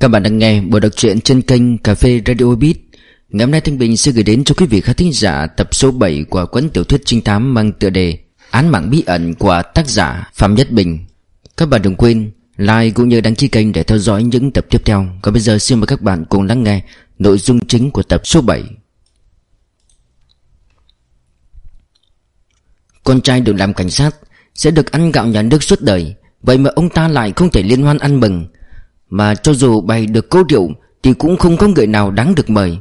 Các bạn đang nghe bộ đọc truyện trên kênh Cà phê Radio Beat. Ngày hôm nay Thanh Bình sẽ gửi đến cho quý vị khán thính giả tập số 7 của cuốn tiểu thuyết trinh thám mang tựa đề Án mạng bí ẩn của tác giả Phạm Nhất Bình. Các bạn đừng quên like cũng như đăng ký kênh để theo dõi những tập tiếp theo. Còn bây giờ xin mời các bạn cùng lắng nghe nội dung chính của tập số 7 Con trai được làm cảnh sát sẽ được ăn gạo nhà nước suốt đời, Vậy mà ông ta lại không thể liên hoan ăn mừng. Mà cho dù bày được câu điệu Thì cũng không có người nào đáng được mời.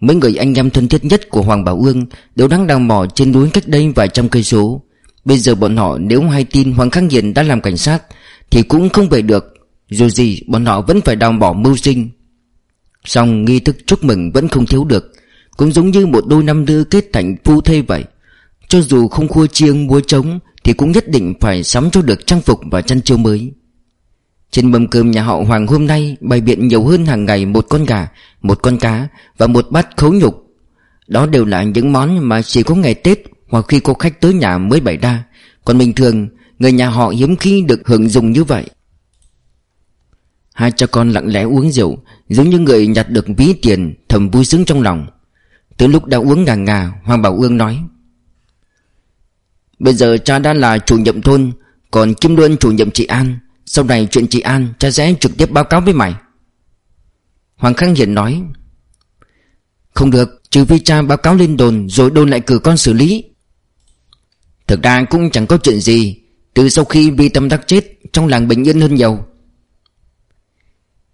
Mấy người anh em thân thiết nhất của Hoàng Bảo Ương Đều đang đào mỏ trên núi cách đây vài trăm cây số. Bây giờ bọn họ nếu hay tin Hoàng Khang Hiền đã làm cảnh sát Thì cũng không về được. Dù gì, bọn họ vẫn phải đào mỏ mưu sinh. Xong nghi thức chúc mừng vẫn không thiếu được. Cũng giống như một đôi năm đưa kết thành phu thê vậy. Cho dù không khua chiêng mua trống Thì cũng nhất định phải sắm cho được trang phục và chăn chiêu mới. Trên mâm cơm nhà họ Hoàng hôm nay Bày biện nhiều hơn hàng ngày một con gà, Một con cá Và một bát khấu nhục. Đó đều là những món mà chỉ có ngày Tết Hoặc khi có khách tới nhà mới bày ra. Còn bình thường, Người nhà họ hiếm khi được hưởng dùng như vậy. Hai cha con lặng lẽ uống rượu, Giống như người nhặt được ví tiền, Thầm vui sướng trong lòng. Từ lúc đã uống ngà ngà, Hoàng Bảo Ương nói, Bây giờ cha đã là chủ nhiệm thôn, Còn Kim Luân chủ nhiệm trị An. Sau này chuyện chị An, Cha sẽ trực tiếp báo cáo với mày. Hoàng Khang Hiển nói, Không được, Trừ phi cha báo cáo lên đồn Rồi đồn lại cử con xử lý. Thực ra cũng chẳng có chuyện gì, Từ sau khi Vi Tâm Đắc chết, Trong làng bình yên hơn nhiều.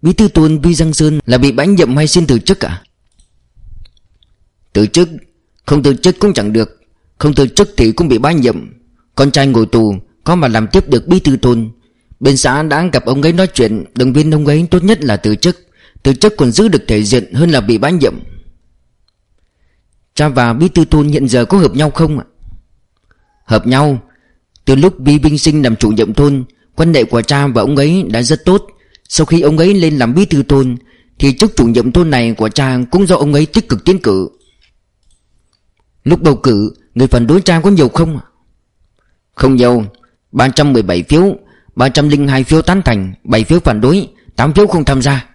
Bí thư tuần Vi Giang Sơn Là bị bãi nhiệm hay xin từ chức à Từ chức, Không từ chức cũng chẳng được, Không từ chức thì cũng bị bãi nhiệm Con trai ngồi tù Có mà làm tiếp được bí thư tuần Bên xã đã gặp ông ấy nói chuyện, Động viên ông ấy tốt nhất là từ chức. Từ chức còn giữ được thể diện hơn là bị bãi nhiệm. Cha và bí thư thôn hiện giờ có hợp nhau không ạ? Hợp nhau. Từ lúc bí binh Sinh làm chủ nhiệm thôn, Quan hệ của cha và ông ấy đã rất tốt. Sau khi ông ấy lên làm bí thư thôn, Thì chức chủ nhiệm thôn này của cha Cũng do ông ấy tích cực tiến cử. Lúc bầu cử, Người phản đối cha có nhiều không ạ? Không nhiều. 317 phiếu 302 phiếu tán thành 7 phiếu phản đối 8 phiếu không tham gia.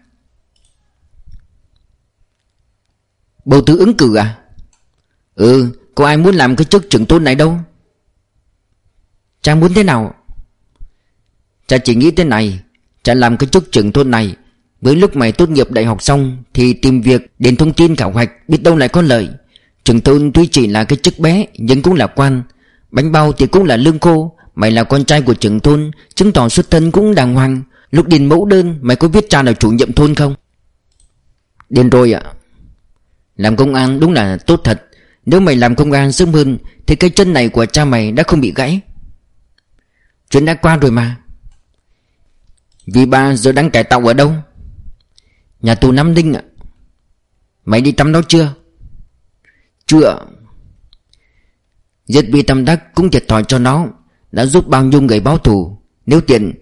Bầu tứ ứng cử à? Ừ Có ai muốn làm cái chức trưởng thôn này đâu. Cha muốn thế nào. Cha chỉ nghĩ thế này Cha làm cái chức trưởng thôn này. Với lúc mày tốt nghiệp đại học xong Thì tìm việc đến thông tin khảo hoạch Biết đâu lại có lợi. Trưởng thôn tuy chỉ là cái chức bé Nhưng cũng là quan, Bánh bao thì cũng là lương khô Mày là con trai của trưởng thôn, Chứng tỏ xuất thân cũng đàng hoàng. Lúc điền mẫu đơn, Mày có biết cha là chủ nhiệm thôn không? Điền rồi ạ. Làm công an đúng là tốt thật. Nếu mày làm công an sớm hơn, Thì cái chân này của cha mày đã không bị gãy. Chuyện đã qua rồi mà. Vì ba giờ đang cải tạo ở đâu? Nhà tù Nam ninh ạ. Mày đi tắm đó chưa? Chưa Giết vì tâm đắc cũng thiệt thòi cho nó. Đã giúp bao nhiêu người báo thù. Nếu tiện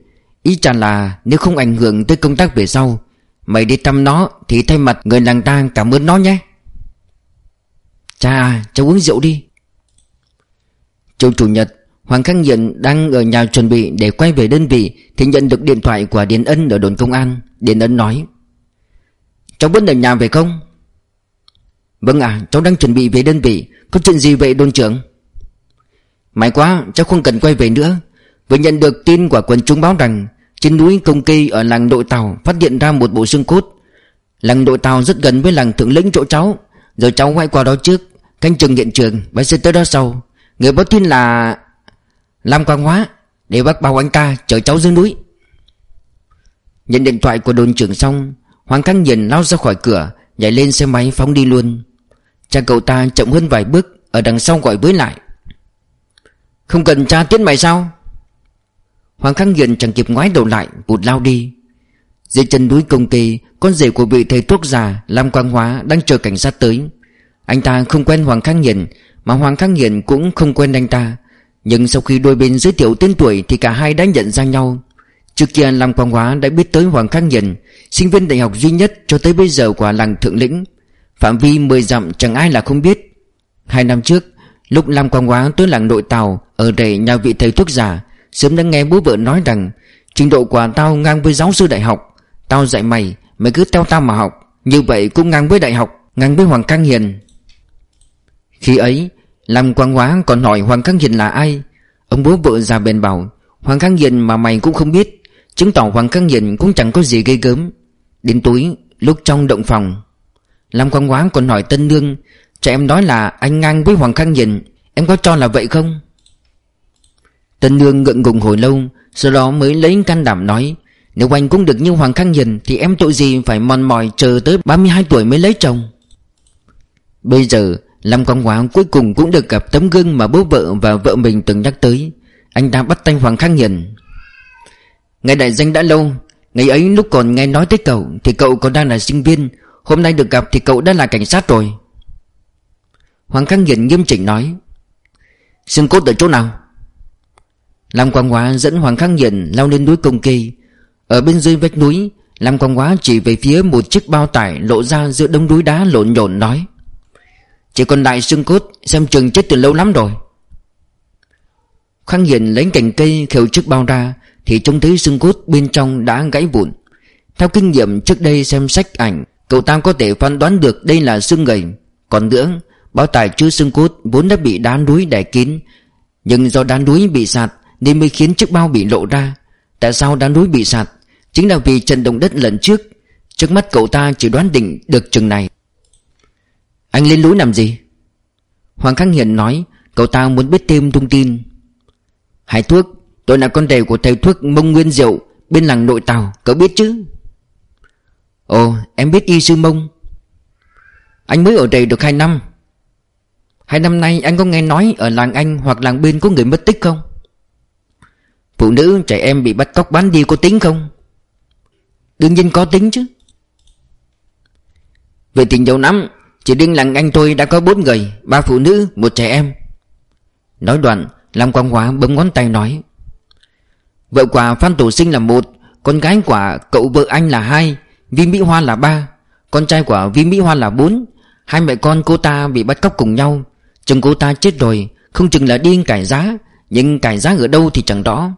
Ý chàng là nếu không ảnh hưởng tới công tác về sau Mày đi thăm nó Thì thay mặt người làng ta cảm ơn nó nhé. Cha cháu uống rượu đi. Chiều chủ nhật Hoàng Khắc Nghiện đang ở nhà chuẩn bị để quay về đơn vị Thì nhận được điện thoại của Điền Ân ở đồn công an. Điền Ân nói Cháu vẫn ở nhà về không? Vâng ạ, cháu đang chuẩn bị về đơn vị. Có chuyện gì vậy đồn trưởng? May quá, cháu không cần quay về nữa. Vừa nhận được tin của quần chúng báo rằng Trên núi Công Kỳ ở làng Đội Tàu Phát hiện ra một bộ xương cốt. Làng Đội Tàu rất gần với làng Thượng Lĩnh chỗ cháu. Giờ cháu quay qua đó trước Canh chừng hiện trường Và sẽ tới đó sau. Người báo tin là Lam Quang Hóa Để bác bảo anh ta chở cháu dưới núi. Nhận điện thoại của đồn trưởng xong Hoàng Khang nhìn lao ra khỏi cửa Nhảy lên xe máy phóng đi luôn. Cha cậu ta chậm hơn vài bước Ở đằng sau gọi với lại. Không cần tra tiến mày sao? Hoàng Khang Hiền chẳng kịp ngoái đầu lại Vụt lao đi. Dưới chân núi công kỳ Con rể của vị thầy thuốc già Lam Quang Hóa đang chờ cảnh sát tới. Anh ta không quen Hoàng Khang Hiền, Mà Hoàng Khang Hiền cũng không quen anh ta. Nhưng sau khi đôi bên giới thiệu tên tuổi Thì cả hai đã nhận ra nhau. Trước kia Lam Quang Hóa đã biết tới Hoàng Khang Hiền, Sinh viên đại học duy nhất cho tới bây giờ của làng Thượng Lĩnh. Phạm vi 10 dặm chẳng ai là không biết. Hai năm trước Lúc làm Quang Hóa tôi làng nội Tàu, Ở rể nhà vị thầy thuốc giả, Sớm đã nghe bố vợ nói rằng, Trình độ của tao ngang với giáo sư đại học. Tao dạy mày Mày cứ theo tao mà học. Như vậy cũng ngang với đại học, Ngang với Hoàng Cang Hiền. Khi ấy Lâm Quang Hóa còn hỏi Hoàng Cang Hiền là ai. Ông bố vợ già bền bảo, Hoàng Cang Hiền mà mày cũng không biết, Chứng tỏ Hoàng Cang Hiền cũng chẳng có gì gây gớm. Đến tối, Lúc trong động phòng Lâm Quang Hóa còn hỏi Tân Nương cho em nói là anh ngang với Hoàng Khang nhìn Em có cho là vậy không? Tân Nương ngượng ngùng hồi lâu, Sau đó mới lấy can đảm nói, Nếu anh cũng được như Hoàng Khang nhìn Thì em tội gì phải mòn mỏi chờ tới 32 tuổi mới lấy chồng? Bây giờ, Lâm Quang Hóa cuối cùng cũng được gặp tấm gương Mà bố vợ và vợ mình từng nhắc tới. Anh ta bắt tay Hoàng Khang nhìn Ngày đại danh đã lâu, Ngày ấy lúc còn nghe nói tới cậu Thì cậu còn đang là sinh viên, Hôm nay được gặp thì cậu đã là cảnh sát rồi. Hoàng Khang Hiền nghiêm chỉnh nói Xương cốt ở chỗ nào? Lam Quang Hóa dẫn Hoàng Khang Hiền lao lên núi Công Kỳ Ở bên dưới vách núi Lam Quang Hóa chỉ về phía một chiếc bao tải lộ ra giữa đống núi đá lộn nhộn nói Chỉ còn lại xương cốt xem chừng chết từ lâu lắm rồi. Khang Hiền lấy cành cây khều chiếc bao ra Thì trông thấy xương cốt bên trong đã gãy vụn. Theo kinh nghiệm trước đây xem sách ảnh Cậu ta có thể phán đoán được đây là xương gầy, Còn nữa Bao tải chứa xương cốt vốn đã bị đá núi đè kín. Nhưng do đá núi bị sạt Nên mới khiến chiếc bao bị lộ ra. Tại sao đá núi bị sạt? Chính là vì trận động đất lần trước. Trước mắt cậu ta chỉ đoán định được chừng này. Anh lên núi làm gì? Hoàng Khắc Hiền nói, Cậu ta muốn biết thêm thông tin. Hải thuốc, Tôi là con rể của thầy thuốc Mông Nguyên Diệu, Bên làng nội tàu Cậu biết chứ? Ồ, em biết y sư Mông. Anh mới ở đây được 2 năm. Hai năm nay anh có nghe nói Ở làng anh hoặc làng bên có người mất tích không? Phụ nữ trẻ em bị bắt cóc bán đi có tính không? Đương nhiên có tính chứ. Về tình dấu lắm Chỉ riêng làng anh tôi đã có bốn người Ba phụ nữ, một trẻ em. Nói đoạn Lam Quang Hóa bấm ngón tay nói Vợ quả Phan Tổ Sinh là một Con gái quả cậu vợ anh là hai Vi Mỹ Hoa là ba Con trai quả Vi Mỹ Hoa là bốn. Hai mẹ con cô ta bị bắt cóc cùng nhau Chồng cô ta chết rồi Không chừng là điên cải giá Nhưng cải giá ở đâu thì chẳng rõ.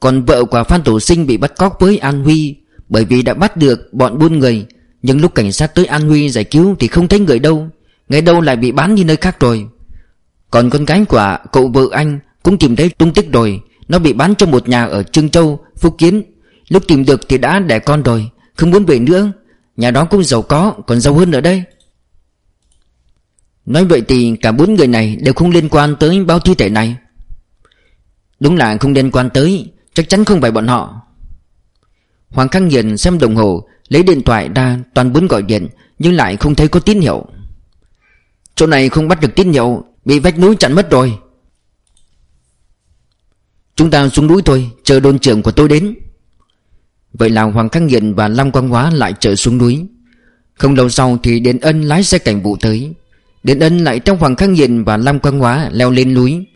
Còn vợ của Phan Tổ Sinh bị bắt cóc với An Huy Bởi vì đã bắt được bọn buôn người Nhưng lúc cảnh sát tới An Huy giải cứu Thì không thấy người đâu Ngay đâu lại bị bán đi nơi khác rồi. Còn con gái của cậu vợ anh Cũng tìm thấy tung tích rồi Nó bị bán cho một nhà ở Trương Châu, Phúc Kiến. Lúc tìm được thì đã đẻ con rồi Không muốn về nữa Nhà đó cũng giàu có Còn giàu hơn ở đây. Nói vậy thì cả bốn người này đều không liên quan tới bao thi thể này. Đúng là không liên quan tới, Chắc chắn không phải bọn họ. Hoàng Khang Hiền xem đồng hồ, Lấy điện thoại ra, toàn bốn gọi điện, Nhưng lại không thấy có tín hiệu. Chỗ này không bắt được tín hiệu, Bị vách núi chặn mất rồi. Chúng ta xuống núi thôi, Chờ đồn trưởng của tôi đến. Vậy là Hoàng Khang Hiền và Lâm Quang Hóa lại trở xuống núi. Không lâu sau thì Điện Ân lái xe cảnh vụ tới. Điện ân lại trong Hoàng Khang diện và Lam Quang Hóa leo lên núi.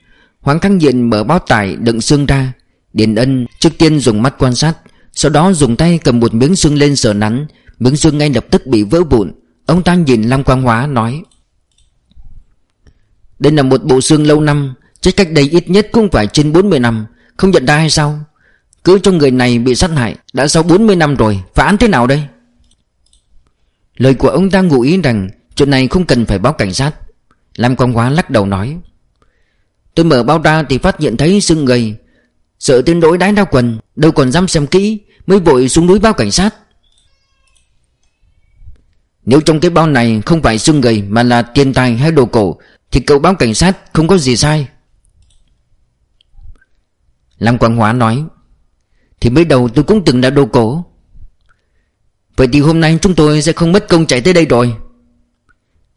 Hoàng Khang diện mở bao tải đựng xương ra. Điện ân trước tiên dùng mắt quan sát, Sau đó dùng tay cầm một miếng xương lên sờ nắn. Miếng xương ngay lập tức bị vỡ vụn. Ông ta nhìn Lam Quang Hóa nói, Đây là một bộ xương lâu năm, Chết cách đây ít nhất cũng phải trên 40 năm. Không nhận ra hay sao? Cứ cho người này bị sát hại, Đã sau 40 năm rồi, Phá án thế nào đây? Lời của ông ta ngụ ý rằng Chuyện này không cần phải báo cảnh sát. Lam Quang Hóa lắc đầu nói. Tôi mở bao ra thì phát hiện thấy xương người. Sợ tên đối đái đau quần, Đâu còn dám xem kỹ, Mới vội xuống núi báo cảnh sát. Nếu trong cái bao này không phải xương gầy Mà là tiền tài hay đồ cổ, Thì cậu báo cảnh sát không có gì sai. Lam Quang Hóa nói, Thì mới đầu tôi cũng từng là đồ cổ. Vậy thì hôm nay chúng tôi sẽ không mất công chạy tới đây rồi.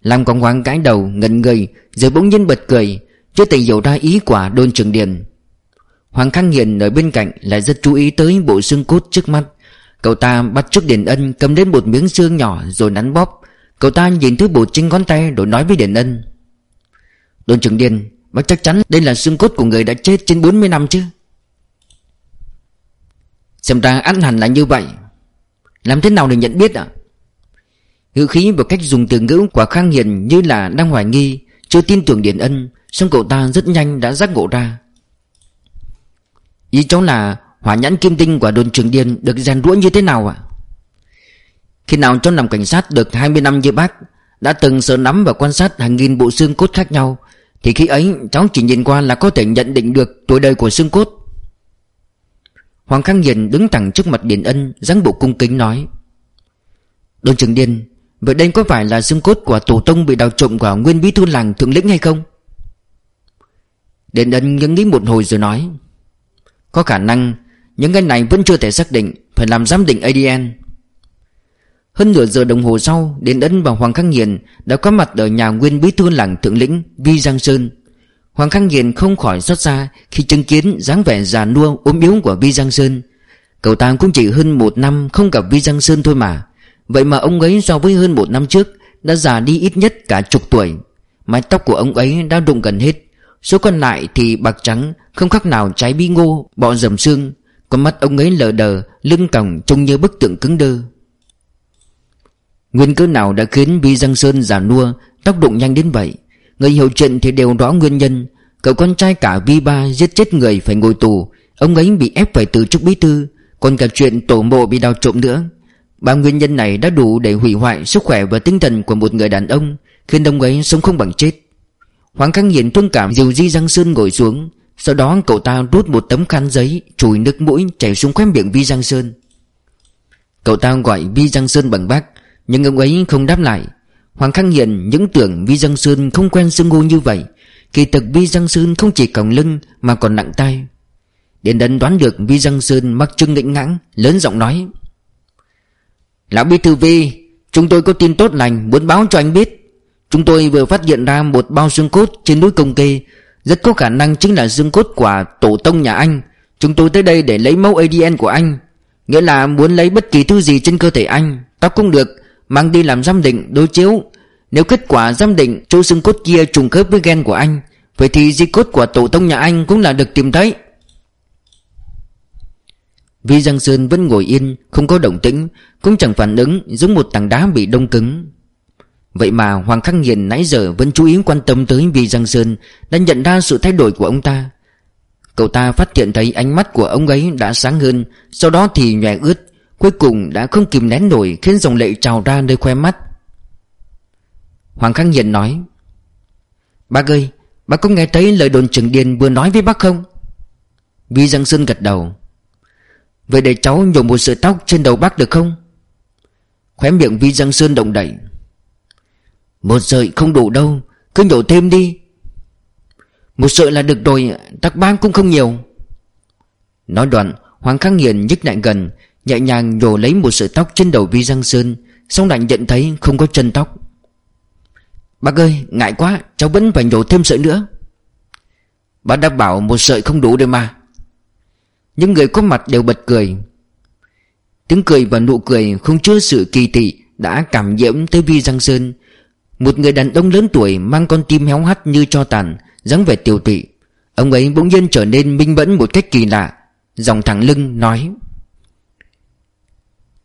Lam Quang hoàng cái đầu, ngẩn người, Rồi bỗng nhiên bật cười. Chưa tình hiểu ra ý quả đôn trường điền. Hoàng Khang Hiền ở bên cạnh Lại rất chú ý tới bộ xương cốt trước mắt. Cậu ta bắt trước Điền Ân, Cầm đến một miếng xương nhỏ rồi nắn bóp. Cậu ta nhìn thứ bột trên ngón tay Rồi nói với Điền Ân. Đôn trường điền, Bác chắc chắn đây là xương cốt của người đã chết trên 40 năm chứ? Xem ra ăn hẳn là như vậy. Làm thế nào để nhận biết ạ? à? Ngữ khí và cách dùng từ ngữ của Khang Hiền như là đang hoài nghi, Chưa tin tưởng Điền Ân Xong cậu ta rất nhanh đã giác ngộ ra Ý cháu là hỏa nhãn kim tinh của đồn trường điền được rèn rũa như thế nào ạ? Khi nào cháu làm cảnh sát được 20 năm như bác, Đã từng sợ nắm và quan sát hàng nghìn bộ xương cốt khác nhau, Thì khi ấy cháu chỉ nhìn qua là có thể nhận định được tuổi đời của xương cốt Hoàng Khang Hiền đứng thẳng trước mặt Điền Ân, dáng bộ cung kính nói, Đồn trưởng Điền Vậy đây có phải là xương cốt của tổ tông bị đào trộm của nguyên bí thư làng thượng lĩnh hay không? Đền Ân nhấn nghĩ một hồi rồi nói, Có khả năng những cái này vẫn chưa thể xác định, Phải làm giám định ADN Hơn nửa giờ đồng hồ sau Đền Ân và Hoàng Khang Hiền Đã có mặt ở nhà nguyên bí thư làng thượng lĩnh Vi Giang Sơn. Hoàng Khang Hiền không khỏi xót xa Khi chứng kiến dáng vẻ già nua ốm yếu của Vi Giang Sơn. Cậu ta cũng chỉ hơn một năm không gặp Vi Giang Sơn thôi mà. Vậy mà ông ấy so với hơn một năm trước, Đã già đi ít nhất cả chục tuổi. Mái tóc của ông ấy đã rụng gần hết. Số còn lại thì bạc trắng, Không khác nào trái bí ngô, Bọ dầm xương. Con mắt ông ấy lờ đờ, Lưng còng trông như bức tượng cứng đơ. Nguyên cớ nào đã khiến Vi Giang Sơn già nua, Tóc đụng nhanh đến vậy? Người hiểu chuyện thì đều rõ nguyên nhân. Cậu con trai cả Vi Ba giết chết người phải ngồi tù. Ông ấy bị ép phải từ chức bí thư. Còn cả chuyện tổ mộ bị đào trộm nữa. Ba nguyên nhân này đã đủ để hủy hoại sức khỏe và tinh thần của một người đàn ông, Khiến ông ấy sống không bằng chết. Hoàng Khang Hiền thương cảm dìu Di Giang Sơn ngồi xuống, Sau đó cậu ta rút một tấm khăn giấy, Chùi nước mũi, chảy xuống khóe miệng Vi Giang Sơn. Cậu ta gọi Vi Giang Sơn bằng bác, Nhưng ông ấy không đáp lại. Hoàng Khang Hiền những tưởng Vi Giang Sơn không quen xưng hô như vậy, Kỳ thực Vi Giang Sơn không chỉ còng lưng Mà còn nặng tay. Điền đấn đoán được Vi Giang Sơn mắc trưng nghĩnh ngãng, Lớn giọng nói Lão Bí Thư Vi, Chúng tôi có tin tốt lành, muốn báo cho anh biết. Chúng tôi vừa phát hiện ra một bao xương cốt trên núi Công Kê. Rất có khả năng chính là xương cốt của tổ tông nhà anh. Chúng tôi tới đây để lấy mẫu ADN của anh. Nghĩa là muốn lấy bất kỳ thứ gì trên cơ thể anh. Tóc cũng được, Mang đi làm giám định, đối chiếu. Nếu kết quả giám định chỗ xương cốt kia trùng khớp với gen của anh, Vậy thì di cốt của tổ tông nhà anh cũng là được tìm thấy. Vi Giang Sơn vẫn ngồi yên, Không có động tĩnh, Cũng chẳng phản ứng giống một tảng đá bị đông cứng. Vậy mà Hoàng Khắc Nghiền nãy giờ vẫn chú ý quan tâm tới Vi Giang Sơn, Đã nhận ra sự thay đổi của ông ta. Cậu ta phát hiện thấy ánh mắt của ông ấy đã sáng hơn, Sau đó thì nhòe ướt, Cuối cùng đã không kìm nén nổi Khiến dòng lệ trào ra nơi khoe mắt. Hoàng Khắc Hiền nói, Bác ơi, Bác có nghe thấy lời đồn trưởng điền vừa nói với bác không? Vi Giang Sơn gật đầu Vậy để cháu nhổ một sợi tóc trên đầu bác được không? Khóe miệng Vi Giang Sơn động đẩy Một sợi không đủ đâu, Cứ nhổ thêm đi. Một sợi là được rồi Tắc bang cũng không nhiều. Nói đoạn, Hoàng Khắc Hiền nhích lại gần, Nhẹ nhàng nhổ lấy một sợi tóc trên đầu Vi Giang Sơn Xong lại nhận thấy không có chân tóc. Bác ơi, ngại quá, Cháu vẫn phải nhổ thêm sợi nữa. Bác đã bảo một sợi không đủ đây mà những người có mặt đều bật cười. Tiếng cười và nụ cười không chứa sự kỳ thị Đã cảm nhiễm tới Vi Giang Sơn. Một người đàn ông lớn tuổi Mang con tim héo hắt như cho tàn, dáng vẻ tiêu tụy. Ông ấy bỗng nhiên trở nên minh mẫn một cách kỳ lạ, Dòng thẳng lưng nói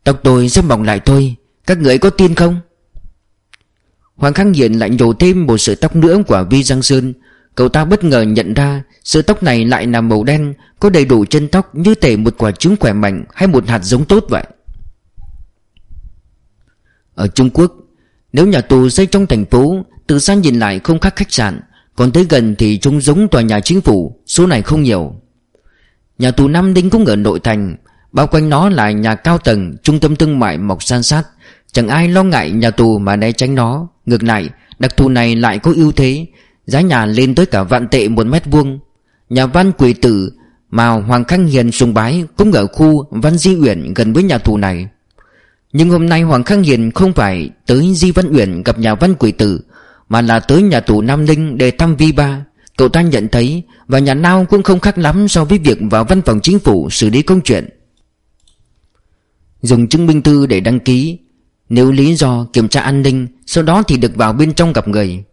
Tóc tôi sẽ mỏng lại thôi, Các người có tin không? Hoàng Khang Hiền lại nhổ thêm một sợi tóc nữa của Vi Giang Sơn Cậu ta bất ngờ nhận ra Sợi tóc này lại là màu đen, Có đầy đủ chân tóc như thể một quả trứng khỏe mạnh Hay một hạt giống tốt vậy. Ở Trung Quốc, Nếu nhà tù xây trong thành phố Từ xa nhìn lại không khác khách sạn, Còn tới gần thì trông giống tòa nhà chính phủ, Số này không nhiều. Nhà tù Nam Đinh cũng ở nội thành, Bao quanh nó là nhà cao tầng, Trung tâm thương mại mọc san sát. Chẳng ai lo ngại nhà tù mà né tránh nó. Ngược lại, Đặc thù này lại có ưu thế Giá nhà lên tới cả vạn tệ một mét vuông. Nhà văn quỷ tử Mà Hoàng Khang Hiền sùng bái Cũng ở khu Văn Di Uyển gần với nhà tù này. Nhưng hôm nay Hoàng Khang Hiền không phải Tới Di Văn Uyển gặp nhà văn quỷ tử, Mà là tới nhà tù Nam Linh Để thăm Vi Ba. Cậu ta nhận thấy Và nhà nào cũng không khác lắm So với việc vào văn phòng chính phủ xử lý công chuyện. Dùng chứng minh thư để đăng ký. Nếu lý do kiểm tra an ninh, Sau đó thì được vào bên trong gặp người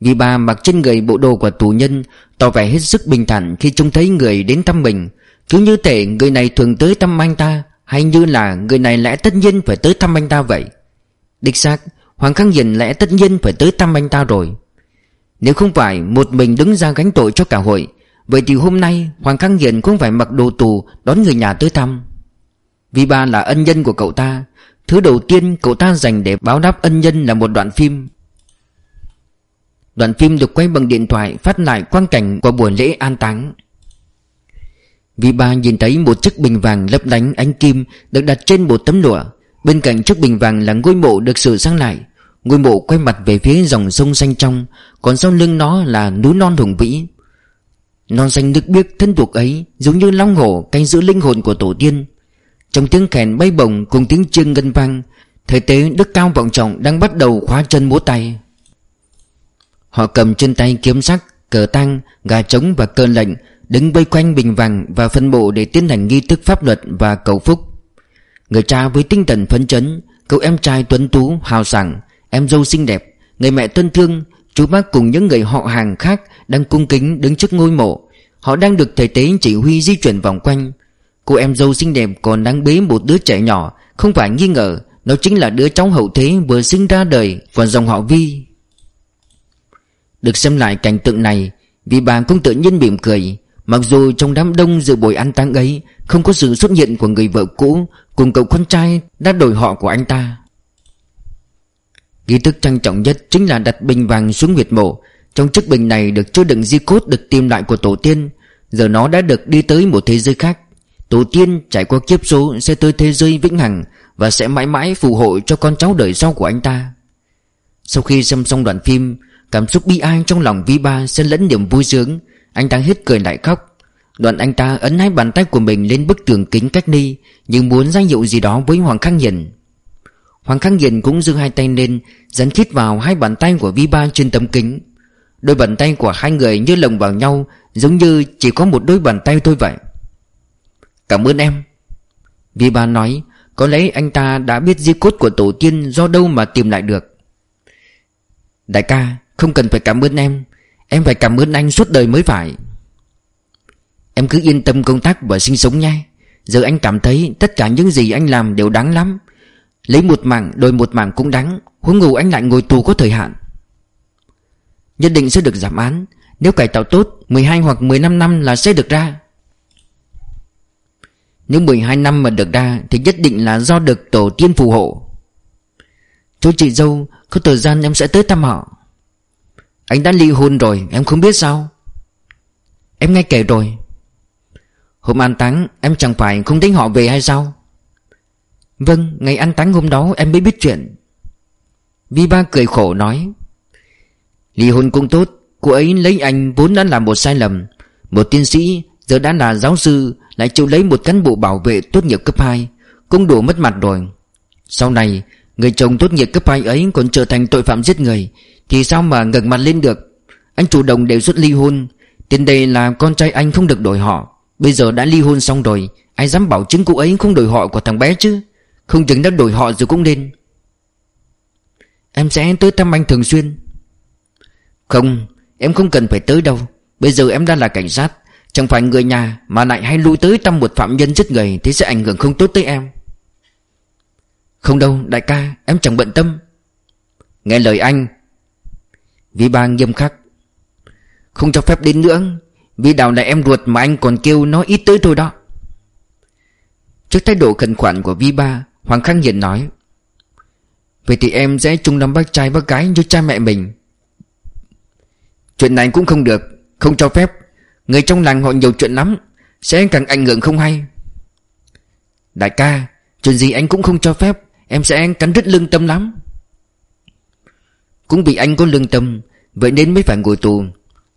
vì bà mặc trên người bộ đồ của tù nhân, Tỏ vẻ hết sức bình thản khi trông thấy người đến thăm mình. Cứ như thể người này thường tới thăm anh ta, Hay như là người này lẽ tất nhiên phải tới thăm anh ta vậy. Đích xác, Hoàng Khang Hiền lẽ tất nhiên phải tới thăm anh ta rồi. Nếu không phải một mình đứng ra gánh tội cho cả hội, Vậy thì hôm nay Hoàng Khang Hiền cũng phải mặc đồ tù Đón người nhà tới thăm. Vì bà là ân nhân của cậu ta, Thứ đầu tiên cậu ta dành để báo đáp ân nhân là một đoạn phim. Đoạn phim được quay bằng điện thoại phát lại quang cảnh của buổi lễ an táng. Vì bà nhìn thấy một chiếc bình vàng lấp lánh ánh kim được đặt trên một tấm lụa. Bên cạnh chiếc bình vàng là ngôi mộ được sửa sang lại. Ngôi mộ quay mặt về phía dòng sông xanh trong, Còn sau lưng nó là núi non hùng vĩ. Non xanh nước biếc thân thuộc ấy Giống như long hổ canh giữ linh hồn của tổ tiên. Trong tiếng khèn bay bổng cùng tiếng chiêng ngân vang, Thời tế đức cao vọng trọng đang bắt đầu khóa chân múa tay. Họ cầm trên tay kiếm sắc, cờ tăng, gà trống và cơn lệnh Đứng vây quanh bình vàng và phân bộ để tiến hành nghi thức pháp luật và cầu phúc. Người cha với tinh thần phấn chấn Cậu em trai tuấn tú, hào sảng Em dâu xinh đẹp Người mẹ thân thương Chú bác cùng những người họ hàng khác Đang cung kính đứng trước ngôi mộ. Họ đang được thầy tế chỉ huy di chuyển vòng quanh. Cô em dâu xinh đẹp còn đang bế một đứa trẻ nhỏ Không phải nghi ngờ Nó chính là đứa cháu hậu thế vừa sinh ra đời Và dòng họ Vi. Được xem lại cảnh tượng này, Vì bà cũng tự nhiên mỉm cười. Mặc dù trong đám đông dự buổi ăn táng ấy Không có sự xuất hiện của người vợ cũ Cùng cậu con trai đã đổi họ của anh ta. Nghi thức trang trọng nhất chính là đặt bình vàng xuống huyệt mộ. Trong chiếc bình này được chứa đựng di cốt được tìm lại của tổ tiên. Giờ nó đã được đi tới một thế giới khác. Tổ tiên trải qua kiếp số sẽ tới thế giới vĩnh hằng Và sẽ mãi mãi phù hộ cho con cháu đời sau của anh ta. Sau khi xem xong đoạn phim Cảm xúc bi ai trong lòng Vi Ba xen lẫn niềm vui sướng. Anh ta hết cười lại khóc. Đoạn anh ta ấn hai bàn tay của mình lên bức tường kính cách ly, Nhưng muốn ra hiệu gì đó với Hoàng Khang Hiền. Hoàng Khang Hiền cũng giơ hai tay lên, Dán khít vào hai bàn tay của Vi Ba trên tấm kính. Đôi bàn tay của hai người như lồng vào nhau, Giống như chỉ có một đôi bàn tay thôi vậy. Cảm ơn em. Vi Ba nói, Có lẽ anh ta đã biết di cốt của tổ tiên Do đâu mà tìm lại được. Đại ca không cần phải cảm ơn em. Em phải cảm ơn anh suốt đời mới phải. Em cứ yên tâm công tác và sinh sống nha Giờ anh cảm thấy tất cả những gì anh làm đều đáng lắm. Lấy một mạng đổi một mạng cũng đáng. Huống ngủ anh lại ngồi tù có thời hạn. Nhất định sẽ được giảm án. Nếu cải tạo tốt 12 hoặc 15 năm là sẽ được ra. Nếu 12 năm mà được ra, Thì nhất định là do được tổ tiên phù hộ. Chú chị dâu, Có thời gian em sẽ tới thăm họ. Anh đã ly hôn rồi, Em không biết sao? Em nghe kể rồi. Hôm an táng, em chẳng phải không thấy họ về hay sao? Vâng ngày an táng hôm đó em mới biết chuyện. Vi ba cười khổ nói, Ly hôn cũng tốt, Cô ấy lấy anh vốn đã là một sai lầm. Một tiến sĩ, Giờ đã là giáo sư, Lại chịu lấy một cán bộ bảo vệ tốt nghiệp cấp 2 Cũng đủ mất mặt rồi. Sau này, Người chồng tốt nghiệp cấp 2 ấy còn trở thành tội phạm giết người thì sao mà ngẩng mặt lên được? Anh chủ động đề xuất ly hôn. Tiền đề là con trai anh không được đổi họ. Bây giờ đã ly hôn xong rồi, Ai dám bảo chứng cô ấy không đổi họ của thằng bé chứ? Không chừng đã đổi họ rồi cũng nên. Em sẽ tới thăm anh thường xuyên. Không, Em không cần phải tới đâu. Bây giờ em đã là cảnh sát. Chẳng phải người nhà Mà lại hay lui tới thăm một phạm nhân giết người Thì sẽ ảnh hưởng không tốt tới em. Không đâu, đại ca, Em chẳng bận tâm. Nghe lời anh Vi ba nghiêm khắc Không cho phép đến nữa. Vì đào là em ruột mà anh còn kêu nó ít tới thôi đó. Trước thái độ khẩn khoản của Vi Ba, Hoàng Khang Hiền nói, Vậy thì em sẽ chung năm bác trai bác gái như cha mẹ mình. Chuyện này cũng không được, Không cho phép. Người trong làng họ nhiều chuyện lắm, Sẽ càng ảnh hưởng không hay. Đại ca, Chuyện gì anh cũng không cho phép. Em sẽ cắn đứt lương tâm lắm. Cũng vì anh có lương tâm, Vậy nên mới phải ngồi tù.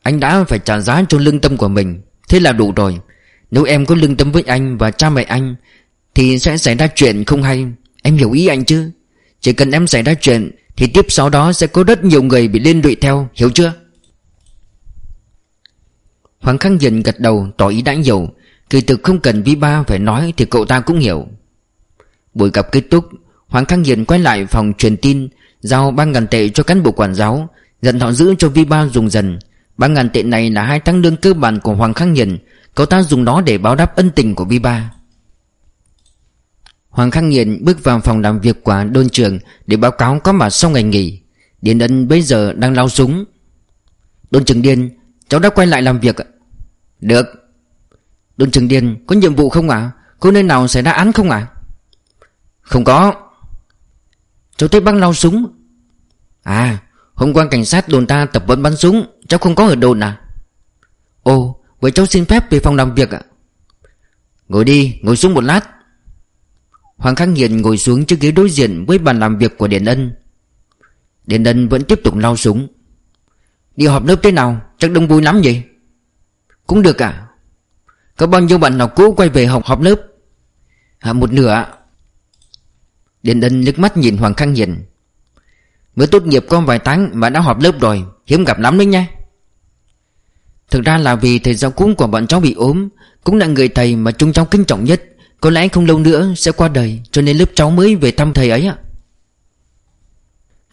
Anh đã phải trả giá cho lương tâm của mình. Thế là đủ rồi. Nếu em có lương tâm với anh và cha mẹ anh, Thì sẽ xảy ra chuyện không hay. Em hiểu ý anh chứ? Chỉ cần em xảy ra chuyện, Thì tiếp sau đó sẽ có rất nhiều người bị liên lụy theo. Hiểu chưa? Hoàng Khang Dần gật đầu, tỏ ý đã hiểu Kỳ thực không cần Vi Ba phải nói Thì cậu ta cũng hiểu. Buổi gặp kết thúc, Hoàng Khang Dần quay lại phòng truyền tin. Giao ba ngàn tệ cho cán bộ quản giáo, Dặn họ giữ cho Vi Ba dùng dần. Ba ngàn tệ này là hai tháng lương cơ bản của Hoàng Khang Nghiền. Cậu ta dùng nó để báo đáp ân tình của Vi Ba Hoàng Khang Nghiền bước vào phòng làm việc của đôn trường Để báo cáo có mặt sau ngày nghỉ. Điền ân bây giờ đang lao súng. Đôn trường Điền, Cháu đã quay lại làm việc Được. Đôn trường Điền, có nhiệm vụ không ạ? À? Có nơi nào xảy ra án không ạ? À? Không có. Cháu thấy bác lau súng. À Hôm qua cảnh sát đồn ta tập huấn bắn súng. Cháu không có ở đồn à? Ồ, Vậy cháu xin phép về phòng làm việc ạ. Ngồi đi, Ngồi xuống một lát. Hoàng Khắc Hiền ngồi xuống chiếc ghế đối diện Với bàn làm việc của Điền Ân. Điền Ân vẫn tiếp tục lau súng. Đi họp lớp thế nào? Chắc đông vui lắm vậy Cũng được à Có bao nhiêu bạn nào cũ quay về học họp lớp? À một nửa ạ. Điền Ân nước mắt nhìn Hoàng Khang Hiền Mới tốt nghiệp có vài tháng mà đã họp lớp rồi, Hiếm gặp lắm đấy nha. Thực ra là vì thầy giáo cúng của bọn cháu bị ốm, Cũng là người thầy mà chúng cháu kính trọng nhất. Có lẽ không lâu nữa sẽ qua đời, Cho nên lớp cháu mới về thăm thầy ấy ạ.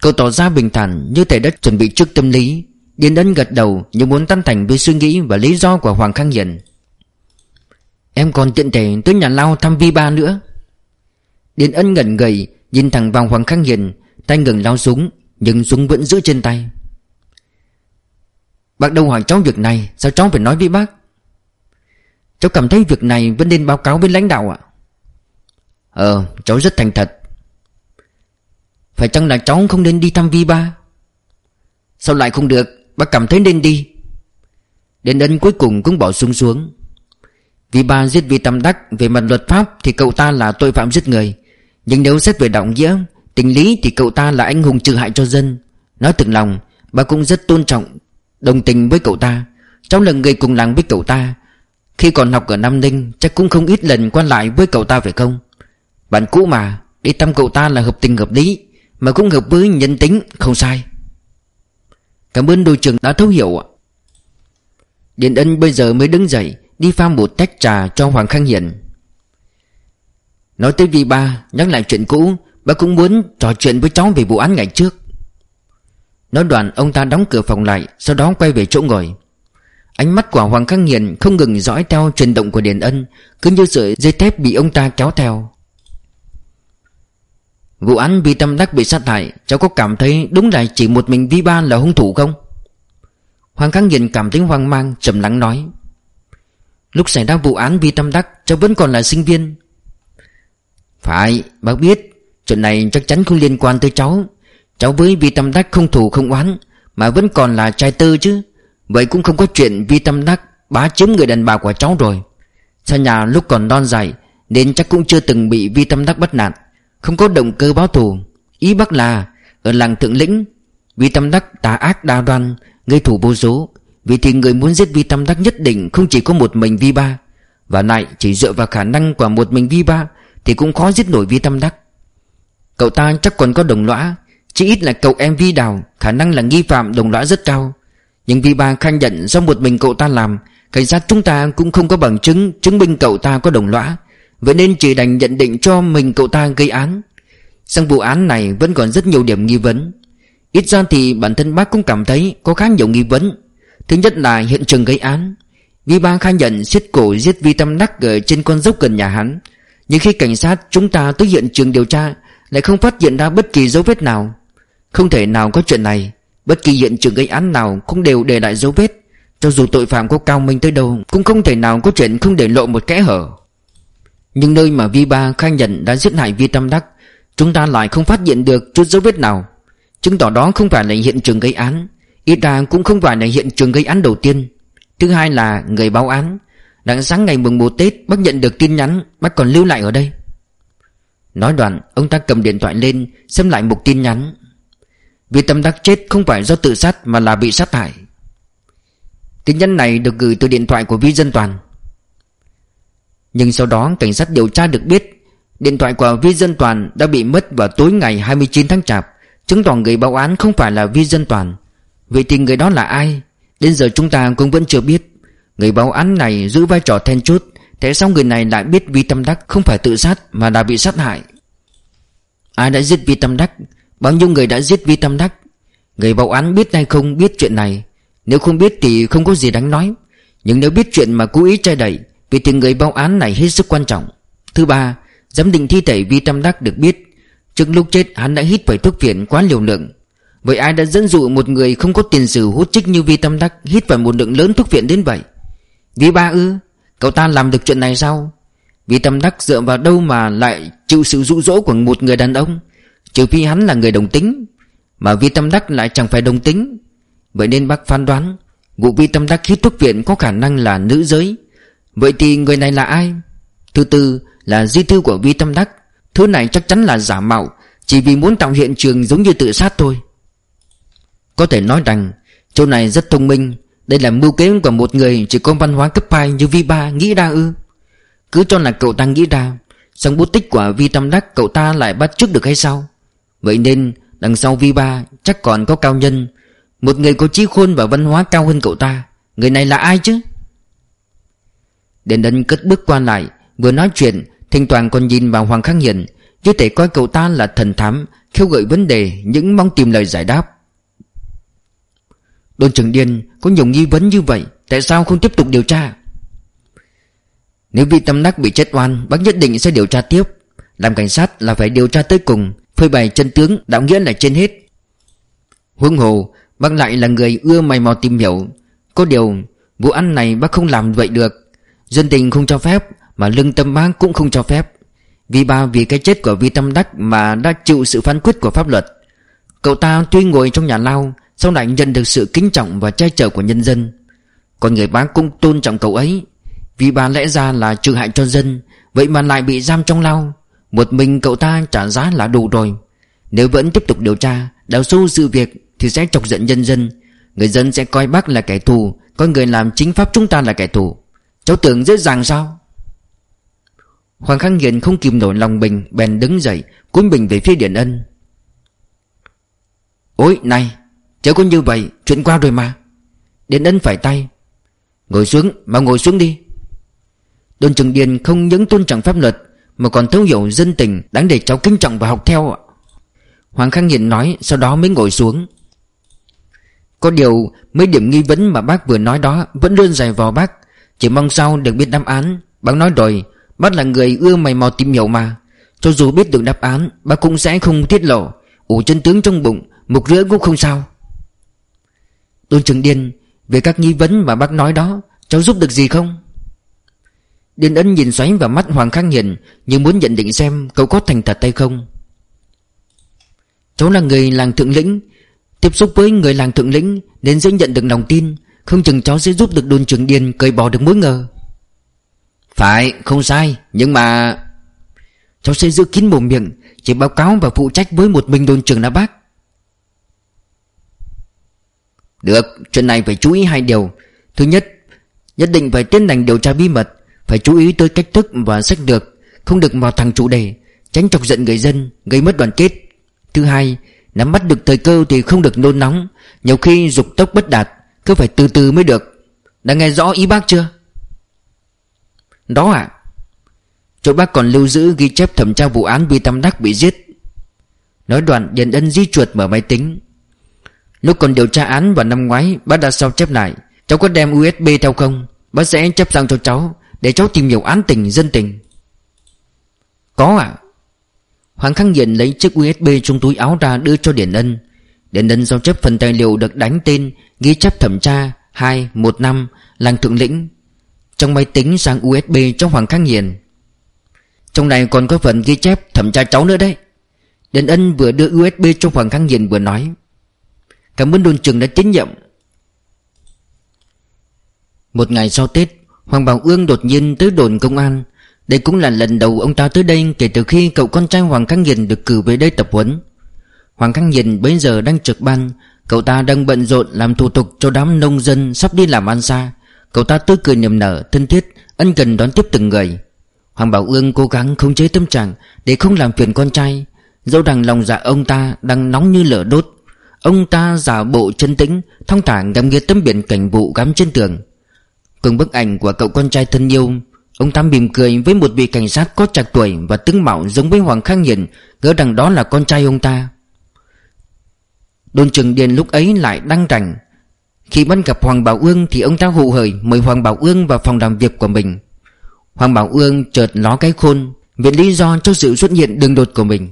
Cậu tỏ ra bình thản như thầy đã chuẩn bị trước tâm lý. Điền Ân gật đầu, như muốn tan thành với suy nghĩ và lý do của Hoàng Khang Hiền. Em còn tiện thể tới nhà lao thăm Vi Ba nữa. Điền Ân ngẩn người, Nhìn thẳng vào Hoàng Khang Hiền, Tay ngừng lao súng Nhưng súng vẫn giữ trên tay. Bác đâu hỏi cháu việc này, Sao cháu phải nói với bác? Cháu cảm thấy việc này vẫn nên báo cáo với lãnh đạo ạ. Ờ cháu rất thành thật. Phải chăng là cháu không nên đi thăm Vi Ba? Sao lại không được? Bác cảm thấy nên đi. Đến ân cuối cùng cũng bỏ súng xuống. Vì ba giết Vi Tâm Đắc Về mặt luật pháp thì cậu ta là tội phạm giết người. Nhưng nếu xét về đạo nghĩa, Tình lý thì cậu ta là anh hùng trừ hại cho dân. Nói từng lòng, Bà cũng rất tôn trọng Đồng tình với cậu ta. Cháu là người cùng làng với cậu ta. Khi còn học ở Nam Ninh, Chắc cũng không ít lần quan lại với cậu ta phải không? Bạn cũ mà, Đi thăm cậu ta là hợp tình hợp lý, Mà cũng hợp với nhân tính, không sai. Cảm ơn đội trưởng đã thấu hiểu ạ. Điện ân bây giờ mới đứng dậy, Đi pha một tách trà cho Hoàng Khang Hiển Nói tới đi ba Nhắc lại chuyện cũ Ba cũng muốn trò chuyện với cháu về vụ án ngày trước. Nói đoạn, ông ta đóng cửa phòng lại, Sau đó quay về chỗ ngồi. Ánh mắt của Hoàng Khang Hiền không ngừng dõi theo chuyển động của Điền Ân, Cứ như sợi dây thép bị ông ta kéo theo. Vụ án vì tâm đắc bị sát hại, Cháu có cảm thấy đúng là chỉ một mình Vi Ba là hung thủ không? Hoàng Khang Hiền cảm thấy hoang mang, trầm lắng nói. Lúc xảy ra vụ án Vi Tâm Đắc, Cháu vẫn còn là sinh viên phải, bác biết, Chuyện này chắc chắn không liên quan tới cháu. Cháu với Vi Tâm Đắc không thù không oán, Mà vẫn còn là trai tư chứ. Vậy cũng không có chuyện Vi Tâm Đắc Bá chiếm người đàn bà của cháu rồi. Xa nhà lúc còn non dài Nên chắc cũng chưa từng bị Vi Tâm Đắc bắt nạt. Không có động cơ báo thù. Ý bác là, Ở làng Thượng Lĩnh, Vi Tâm Đắc tà ác đa đoan, Gây thủ vô số. Vì thì người muốn giết Vi Tâm Đắc nhất định Không chỉ có một mình Vi Ba, Và lại chỉ dựa vào khả năng của một mình Vi Ba thì cũng khó giết nổi Vi Tâm Đắc. Cậu ta chắc còn có đồng lõa Chỉ ít là cậu em Vi Đào, Khả năng là nghi phạm đồng lõa rất cao. Nhưng Vi Ba khai nhận do một mình cậu ta làm, Cảnh sát chúng ta cũng không có bằng chứng Chứng minh cậu ta có đồng lõa. Vậy nên chỉ đành nhận định cho mình cậu ta gây án. Sang vụ án này vẫn còn rất nhiều điểm nghi vấn. Ít ra thì bản thân bác cũng cảm thấy Có khá nhiều nghi vấn. Thứ nhất là hiện trường gây án. Vi Ba khai nhận siết cổ giết Vi Tâm Đắc Ở trên con dốc gần nhà hắn. Nhưng khi cảnh sát chúng ta tới hiện trường điều tra, Lại không phát hiện ra bất kỳ dấu vết nào. Không thể nào có chuyện này. Bất kỳ hiện trường gây án nào cũng đều để lại dấu vết. Cho dù tội phạm có cao minh tới đâu, Cũng không thể nào có chuyện không để lộ một kẽ hở. Nhưng nơi mà Vi Ba khai nhận đã giết hại Vi Tâm Đắc, Chúng ta lại không phát hiện được chút dấu vết nào. Chứng tỏ đó không phải là hiện trường gây án, Ít ra cũng không phải là hiện trường gây án đầu tiên. Thứ hai là người báo án. Đặng sáng ngày mùng 1 Tết, Bác nhận được tin nhắn, Bác còn lưu lại ở đây. Nói đoạn, Ông ta cầm điện thoại lên, Xem lại một tin nhắn. Vì tâm đắc chết không phải do tự sát Mà là bị sát hại. Tin nhắn này được gửi từ điện thoại của Vi Dân Toàn. Nhưng sau đó, cảnh sát điều tra được biết, Điện thoại của Vi Dân Toàn đã bị mất vào tối ngày 29 tháng Chạp. Chứng tỏ người báo án không phải là Vi Dân Toàn. Vậy thì người đó là ai? Đến giờ chúng ta cũng vẫn chưa biết. Người báo án này giữ vai trò then chốt, thế sao người này lại biết Vi Tâm Đắc Không phải tự sát mà đã bị sát hại? Ai đã giết Vi Tâm Đắc? Bao nhiêu người đã giết Vi Tâm Đắc? Người báo án biết hay không biết chuyện này? Nếu không biết thì không có gì đáng nói. Nhưng nếu biết chuyện mà cố ý che đậy, Vì thì người báo án này hết sức quan trọng. Thứ ba, Giám định thi thể Vi Tâm Đắc được biết. Trước lúc chết, hắn đã hít phải thuốc phiện quá liều lượng. Vậy ai đã dẫn dụ một người không có tiền sử hút chích như Vi Tâm Đắc Hít phải một lượng lớn thuốc phiện đến vậy? Vì Ba ư, Cậu ta làm được chuyện này sao? Vì Tâm Đắc dựa vào đâu mà lại chịu sự dụ dỗ của một người đàn ông, Trừ phi hắn là người đồng tính, Mà Vi Tâm Đắc lại chẳng phải đồng tính. Vậy nên bác phán đoán, Vụ Vi Tâm Đắc khi thuốc viện có khả năng là nữ giới. Vậy thì người này là ai? Thứ tư là di thư của Vi Tâm Đắc. Thứ này chắc chắn là giả mạo, Chỉ vì muốn tạo hiện trường giống như tự sát thôi. Có thể nói rằng Châu này rất thông minh đây là mưu kế của một người chỉ có văn hóa cấp 2 như Vi Ba nghĩ ra ư? Cứ cho là cậu ta nghĩ ra, Xong bút tích của Vi Tam Đắc cậu ta lại bắt trước được hay sao? Vậy nên, đằng sau Vi Ba chắc còn có cao nhân, Một người có trí khôn và văn hóa cao hơn cậu ta. Người này là ai chứ? Đền ân cất bước qua lại, Vừa nói chuyện, Thỉnh toàn còn nhìn vào Hoàng Khắc Hiền, Như thể coi cậu ta là thần thám Khiêu gợi vấn đề, Những mong tìm lời giải đáp. Đồn trưởng Điền có nhiều nghi vấn như vậy, Tại sao không tiếp tục điều tra? Nếu vị tâm đắc bị chết oan, Bác nhất định sẽ điều tra tiếp. Làm cảnh sát là phải điều tra tới cùng, Phơi bày chân tướng, đạo nghĩa là trên hết. Huống hồ, Bác lại là người ưa mày mò tìm hiểu. Có điều, Vụ ăn này bác không làm vậy được. Dân tình không cho phép, Mà lương tâm bác cũng không cho phép. Vì ba vì cái chết của Vi Tâm Đắc Mà đã chịu sự phán quyết của pháp luật. Cậu ta tuy ngồi trong nhà lao sau này nhận được sự kính trọng và che chở của nhân dân. Còn người bác cũng tôn trọng cậu ấy, Vì bà lẽ ra là trừ hại cho dân, Vậy mà lại bị giam trong lao. Một mình cậu ta trả giá là đủ rồi. Nếu vẫn tiếp tục điều tra, Đào sâu sự việc Thì sẽ chọc giận nhân dân. Người dân sẽ coi bác là kẻ thù, Coi người làm chính pháp chúng ta là kẻ thù. Cháu tưởng dễ dàng sao? Hoàng Khang Hiền không kìm nổi lòng bình Bèn đứng dậy, Cúi mình về phía Điện Ân. Ôi, này! Chớ có như vậy, Chuyện qua rồi mà. Đến Ân phải tay. Ngồi xuống, mà ngồi xuống đi. Tôn Trường Điền không những tôn trọng pháp luật, Mà còn thấu hiểu dân tình Đáng để cháu kính trọng và học theo Hoàng Khang Hiền nói, Sau đó mới ngồi xuống. Có điều, mấy điểm nghi vấn mà bác vừa nói đó Vẫn luôn dài vào bác. Chỉ mong sau được biết đáp án. Bác nói rồi, Bác là người ưa mày mò tìm hiểu mà. Cho dù biết được đáp án, Bác cũng sẽ không tiết lộ. Ủ chân tướng trong bụng Một rưỡi cũng không sao. Tôn Trường Điên Về các nghi vấn mà bác nói đó Cháu giúp được gì không? Điên ân nhìn xoáy vào mắt Hoàng Khang Hiền Như muốn nhận định xem cậu có thành thật hay không. Cháu là người làng thượng lĩnh Tiếp xúc với người làng thượng lĩnh Nên dễ nhận được lòng tin không chừng cháu sẽ giúp được đồn trưởng điền cởi bỏ được mối ngờ. Phải không sai Nhưng mà Cháu sẽ giữ kín mồm miệng Chỉ báo cáo và phụ trách với một mình đồn trưởng là bác được, Chuyện này phải chú ý hai điều. Thứ nhất Nhất định phải tiến hành điều tra bí mật, Phải chú ý tới cách thức và sách lược Không được vào thằng chủ đề, Tránh chọc giận người dân, Gây mất đoàn kết. Thứ hai, Nắm bắt được thời cơ thì không được nôn nóng, Nhiều khi dục tốc bất đạt, cứ phải từ từ mới được. Đã nghe rõ ý bác chưa? Đó à Chỗ bác còn lưu giữ ghi chép thẩm tra vụ án Vi Tâm Đắc bị giết. Nói đoạn Điền Ân di chuột mở máy tính. Lúc còn điều tra án vào năm ngoái, Bác đã sao chép lại. Cháu có đem USB theo không? Bác sẽ chép sang cho cháu, Để cháu tìm hiểu án tình, dân tình. Có à Hoàng Khang Hiền lấy chiếc USB trong túi áo ra đưa cho điển Ân. Điển Ân giao chép phần tài liệu được đánh tên, Ghi chép thẩm tra 215 Làng Thượng Lĩnh. Trong máy tính sang USB cho Hoàng Khang Hiền Trong này còn có phần ghi chép thẩm tra cháu nữa đấy. Điển Ân vừa đưa USB cho Hoàng Khang Hiền vừa nói. Cảm ơn đồn trưởng đã tín nhiệm. Một ngày sau Tết Hoàng Bảo Ương đột nhiên tới đồn công an. Đây cũng là lần đầu ông ta tới đây Kể từ khi cậu con trai Hoàng Khang Hiền được cử về đây tập huấn. Hoàng Khang Hiền bây giờ đang trực ban. Cậu ta đang bận rộn làm thủ tục cho đám nông dân sắp đi làm ăn xa. Cậu ta tươi cười niềm nở, thân thiết, ân cần đón tiếp từng người. Hoàng Bảo Ương cố gắng khống chế tâm trạng để không làm phiền con trai. Dẫu rằng lòng dạ ông ta đang nóng như lửa đốt Ông ta giả bộ chân tĩnh, thong thả ngắm nghía tấm biển cảnh vụ gắm trên tường. Cùng bức ảnh của cậu con trai thân yêu Ông ta mỉm cười với một vị cảnh sát có trạc tuổi và tướng mạo giống với Hoàng Khang Hiền Ngỡ rằng đó là con trai ông ta. Đồn trưởng Điền lúc ấy lại đang rảnh Khi bắt gặp Hoàng Bảo Ương Thì ông ta hụ hời mời Hoàng Bảo Ương vào phòng làm việc của mình. Hoàng Bảo Ương chợt ló cái khôn Về lý do cho sự xuất hiện đường đột của mình.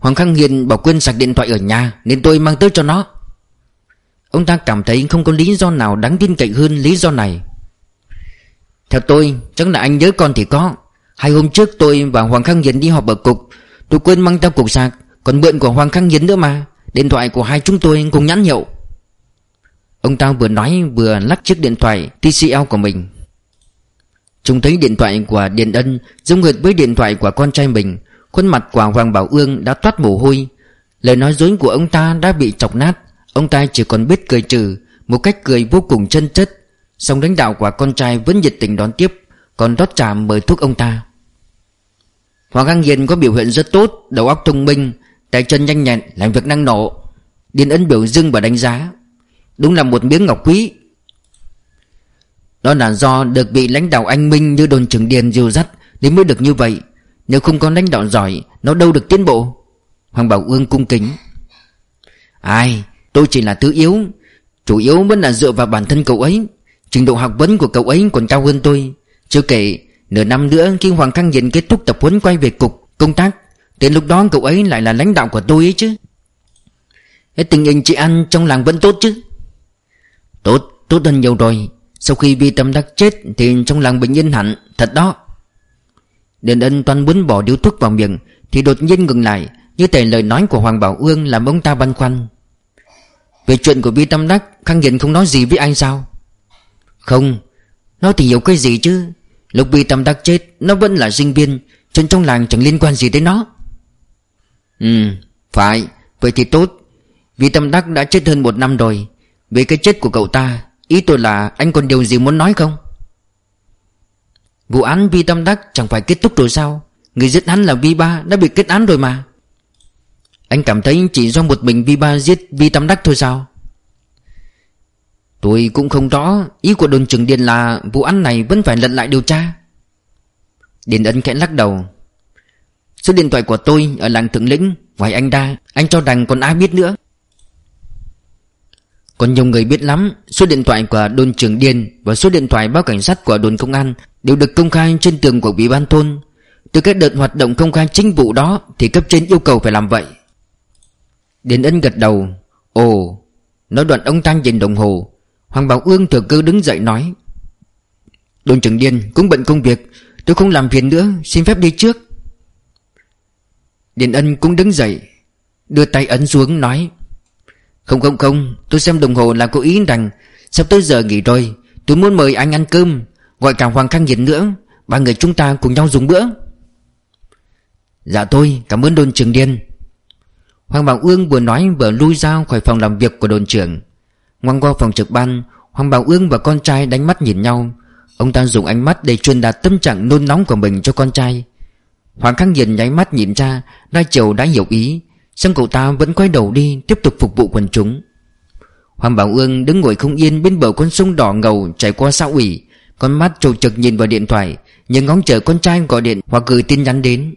Hoàng Khang Hiền bảo quên sạc điện thoại ở nhà, Nên tôi mang tới cho nó. Ông ta cảm thấy không có lý do nào đáng tin cậy hơn lý do này. Theo tôi, chắc là anh nhớ con thì có. Hai hôm trước tôi và Hoàng Khang Hiền đi họp ở cục, Tôi quên mang theo cục sạc, Còn mượn của Hoàng Khang Hiền nữa mà. Điện thoại của hai chúng tôi cùng nhãn hiệu. Ông ta vừa nói vừa lắc chiếc điện thoại TCL của mình. Chúng thấy điện thoại của Điền Ân giống hệt với điện thoại của con trai mình. Khuôn mặt của Hoàng Bảo Ương đã toát mồ hôi. Lời nói dối của ông ta đã bị chọc nát. Ông ta chỉ còn biết cười trừ, Một cách cười vô cùng chân chất. Song lãnh đạo của con trai vẫn nhiệt tình đón tiếp, Còn rót trà mời thuốc ông ta. Hoàng Khang Hiền có biểu hiện rất tốt, Đầu óc thông minh, Tay chân nhanh nhẹn, Làm việc năng nổ Điền ấn biểu dưng và đánh giá. Đúng là một miếng ngọc quý. Đó là do được bị lãnh đạo anh Minh như đồn trưởng Điền dìu dắt, Nên mới được như vậy. Nếu không có lãnh đạo giỏi Nó đâu được tiến bộ. Hoàng Bảo Ương cung kính. Ai Tôi chỉ là thứ yếu. Chủ yếu vẫn là dựa vào bản thân cậu ấy. Trình độ học vấn của cậu ấy còn cao hơn tôi. Chưa kể Nửa năm nữa khi Hoàng Khang Diện kết thúc tập huấn quay về cục công tác Đến lúc đó cậu ấy lại là lãnh đạo của tôi ấy chứ. Hết tình hình chị ăn trong làng vẫn tốt chứ? Tốt, tốt hơn nhiều rồi. Sau khi Vi Tâm Đắc chết Thì trong làng bệnh nhân hẳn, thật đó. Điền ân toàn muốn bỏ điếu thuốc vào miệng, Thì đột nhiên ngừng lại, Như thể lời nói của Hoàng Bảo Ương làm ông ta băn khoăn. Về chuyện của Vi Tâm Đắc, Khang Diện không nói gì với anh sao? Không, Nó thì hiểu cái gì chứ? Lúc Vi Tâm Đắc chết, Nó vẫn là sinh viên, Chuyện trong làng chẳng liên quan gì tới nó. Ừ Phải, Vậy thì tốt. Vi Tâm Đắc đã chết hơn một năm rồi. Về cái chết của cậu ta, Ý tôi là anh còn điều gì muốn nói không? Vụ án Vi Tâm Đắc chẳng phải kết thúc rồi sao? Người giết hắn là Vi Ba, đã bị kết án rồi mà. Anh cảm thấy chỉ do một mình Vi Ba giết Vi Tâm Đắc thôi sao? Tôi cũng không rõ Ý của đồn trưởng Điền là Vụ án này vẫn phải lận lại điều tra. Điền ân khẽ lắc đầu. Số điện thoại của tôi ở làng Thượng Lĩnh, Ngoài anh ra, Anh cho rằng còn ai biết nữa. Còn nhiều người biết lắm, Số điện thoại của đồn trưởng Điền Và số điện thoại báo cảnh sát của đồn công an Đều được công khai trên tường của ủy ban thôn. Từ các đợt hoạt động công khai chính vụ đó Thì cấp trên yêu cầu phải làm vậy. Điền ân gật đầu, Ồ, Nói đoạn ông ta nhìn đồng hồ. Hoàng Bảo Ương thừa cơ đứng dậy nói, Đồn trưởng Điền cũng bận công việc, Tôi không làm phiền nữa, Xin phép đi trước. Điền Ân cũng đứng dậy, Đưa tay ấn xuống nói, Không không không, Tôi xem đồng hồ là cố ý rằng Sắp tới giờ nghỉ rồi, Tôi muốn mời anh ăn cơm. Gọi cả Hoàng Khang Nhiệt nữa, Ba người chúng ta cùng nhau dùng bữa. Dạ tôi cảm ơn đồn trưởng Điền. Hoàng Bảo Ương vừa nói vừa lui ra khỏi phòng làm việc của đồn trưởng. Ngoan qua phòng trực ban, Hoàng Bảo Ương và con trai đánh mắt nhìn nhau. Ông ta dùng ánh mắt để truyền đạt tâm trạng nôn nóng của mình cho con trai. Hoàng Khang Nhiệt nháy mắt nhìn ra, Đa Triều đã hiểu ý. Xong cậu ta vẫn quay đầu đi, Tiếp tục phục vụ quần chúng. Hoàng Bảo Ương đứng ngồi không yên Bên bờ con sông đỏ ngầu chảy qua xã ủy. Con mắt trục trực nhìn vào điện thoại Nhưng ngóng chờ con trai gọi điện hoặc gửi tin nhắn đến.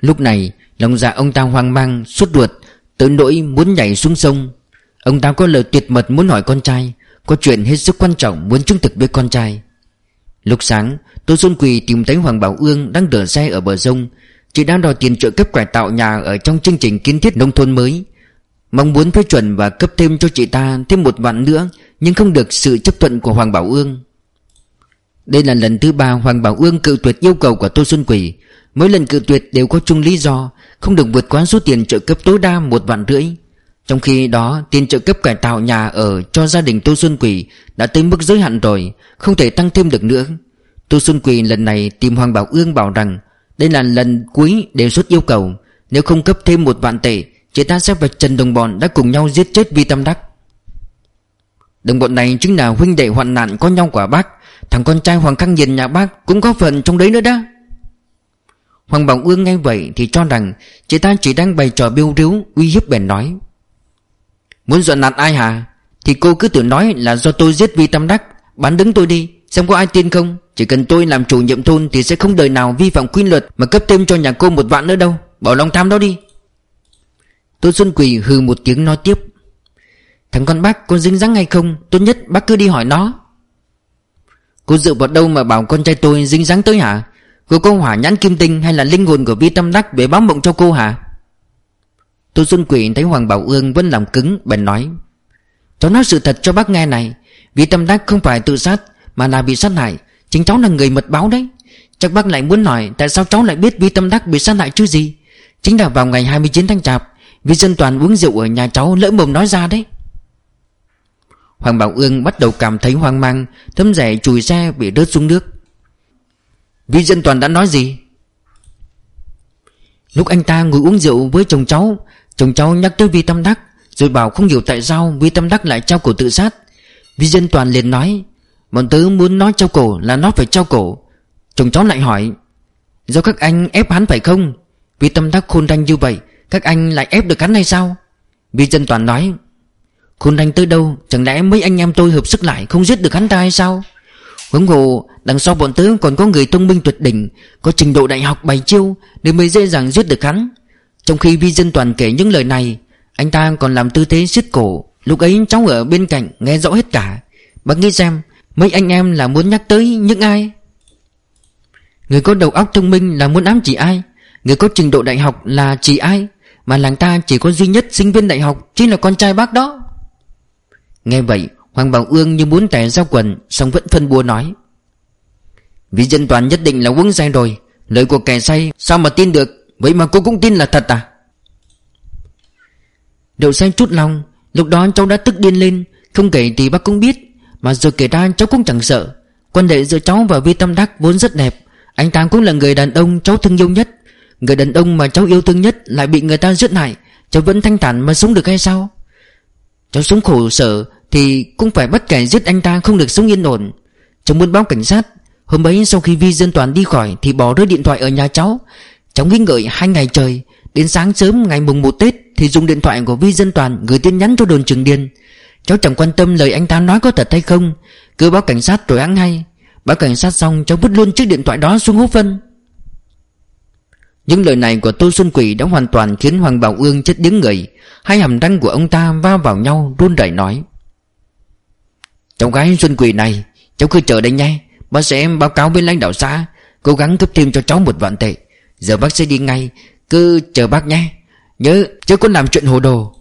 Lúc này, Lòng dạ ông ta hoang mang Suốt ruột Tới nỗi muốn nhảy xuống sông. Ông ta có lời tuyệt mật muốn hỏi con trai, Có chuyện hết sức quan trọng muốn chứng thực với con trai. Lúc sáng, Tô Xuân Quỳ tìm thấy Hoàng Bảo Ương Đang đỡ xe ở bờ sông. Chị đang đòi tiền trợ cấp cải tạo nhà Ở trong chương trình kiến thiết nông thôn mới. Mong muốn phê chuẩn và cấp thêm cho chị ta Thêm một vạn nữa, Nhưng không được sự chấp thuận của Hoàng Bảo Ương. Đây là lần thứ ba Hoàng Bảo Ương cự tuyệt yêu cầu của Tô Xuân Quỳ. Mỗi lần cự tuyệt đều có chung lý do, Không được vượt quá số tiền trợ cấp tối đa một vạn rưỡi. Trong khi đó, tiền trợ cấp cải tạo nhà ở cho gia đình Tô Xuân Quỳ đã tới mức giới hạn rồi, Không thể tăng thêm được nữa. Tô Xuân Quỳ lần này tìm Hoàng Bảo Ương bảo rằng, Đây là lần cuối đề xuất yêu cầu. Nếu không cấp thêm một vạn tệ, Chị ta sẽ vạch trần đồng bọn đã cùng nhau giết chết Vi Tâm Đắc. Đồng bọn này chính là huynh đệ hoạn nạn có nhau quả bác? Thằng con trai Hoàng Khang Nhìn nhà bác cũng có phần trong đấy nữa đó. Hoàng Bảo Ương nghe vậy thì cho rằng Chị ta chỉ đang bày trò biêu riếu Uy hiếp bèn nói. Muốn dọn nạt ai hả? Thì cô cứ tự nói là do tôi giết Vi Tâm Đắc. Bán đứng tôi đi, Xem có ai tin không? Chỉ cần tôi làm chủ nhiệm thôn Thì sẽ không đời nào vi phạm quy luật Mà cấp thêm cho nhà cô một vạn nữa đâu. Bỏ lòng tham đó đi. Tôi Xuân Quỳ hừ một tiếng nói tiếp. Thằng con bác có dính dáng hay không? Tốt nhất bác cứ đi hỏi nó. Cô dựa vào đâu mà bảo con trai tôi dính dáng tới hả? Cô có hỏa nhãn kim tinh Hay là linh hồn của Vi Tâm Đắc Để báo mộng cho cô hả? Tô Xuân Quỷ thấy Hoàng Bảo Ương vẫn làm cứng, Bèn nói, Cháu nói sự thật cho bác nghe này. Vi tâm đắc không phải tự sát, Mà là bị sát hại. Chính cháu là người mật báo đấy. Chắc bác lại muốn hỏi Tại sao cháu lại biết Vi Tâm Đắc bị sát hại chứ gì? Chính là vào ngày 29 tháng chạp, Vi dân toàn uống rượu ở nhà cháu lỡ mồm nói ra đấy. Hoàng Bảo Ương bắt đầu cảm thấy hoang mang, Thấm rẻ chùi xe bị rớt xuống nước. Vi dân toàn đã nói gì? Lúc anh ta ngồi uống rượu với chồng cháu Chồng cháu nhắc tới Vi Tâm Đắc, Rồi bảo không hiểu tại sao Vi Tâm Đắc lại trao cổ tự sát. Vi dân toàn liền nói, Bọn tớ muốn nói trao cổ là nó phải trao cổ. Chồng cháu lại hỏi, Do các anh ép hắn phải không? Vì tâm đắc khôn ranh như vậy, Các anh lại ép được hắn hay sao? Vi dân toàn nói Khôn ranh tới đâu? Chẳng lẽ mấy anh em tôi hợp sức lại Không giết được hắn ta hay sao? Huống hồ, đằng sau bọn tớ còn có người thông minh tuyệt đỉnh, Có trình độ đại học bày chiêu Nên mới dễ dàng giết được hắn. Trong khi Vi dân toàn kể những lời này, Anh ta còn làm tư thế siết cổ. Lúc ấy cháu ở bên cạnh nghe rõ hết cả. Bác nghĩ xem, Mấy anh em là muốn nhắc tới những ai? Người có đầu óc thông minh là muốn ám chỉ ai? Người có trình độ đại học là chỉ ai? Mà làng ta chỉ có duy nhất sinh viên đại học Chính là con trai bác đó. Nghe vậy, Hoàng Bảo Ương như muốn tẻ ra quần Xong vẫn phân bua nói. Vì dân toàn nhất định là uống say rồi, Lời của kẻ say sao mà tin được? Vậy mà cô cũng tin là thật à? Đậu xanh chút lòng, Lúc đó cháu đã tức điên lên, Không kể thì bác cũng biết, Mà giờ kể ra cháu cũng chẳng sợ. Quan hệ giữa cháu và Vi Tâm Đắc vốn rất đẹp, Anh ta cũng là người đàn ông cháu thương yêu nhất. Người đàn ông mà cháu yêu thương nhất Lại bị người ta giết hại, Cháu vẫn thanh thản mà sống được hay sao? Cháu sống khổ sở thì cũng phải bắt kẻ giết anh ta không được sống yên ổn. Cháu muốn báo cảnh sát. Hôm ấy sau khi Vi dân toàn đi khỏi Thì bỏ rơi điện thoại ở nhà cháu. Cháu nghĩ ngợi hai ngày trời. Đến sáng sớm ngày mùng 1 Tết Thì dùng điện thoại của Vi dân toàn Gửi tin nhắn cho đồn trường điền. Cháu chẳng quan tâm lời anh ta nói có thật hay không. Cứ báo cảnh sát rồi ăn hay Báo cảnh sát xong, cháu vứt luôn chiếc điện thoại đó xuống hố phân. Những lời này của Tô Xuân Quỷ đã hoàn toàn khiến Hoàng Bảo Ương chết đứng người. Hai hàm răng của ông ta va vào nhau, run rẩy nói. Cháu gái Xuân quỳ này, Cháu cứ chờ đây nhé. Bác sẽ báo cáo với lãnh đạo xã, Cố gắng cấp thêm cho cháu một vạn tệ. Giờ bác sẽ đi ngay, Cứ chờ bác nhé. Nhớ, chứ có làm chuyện hồ đồ.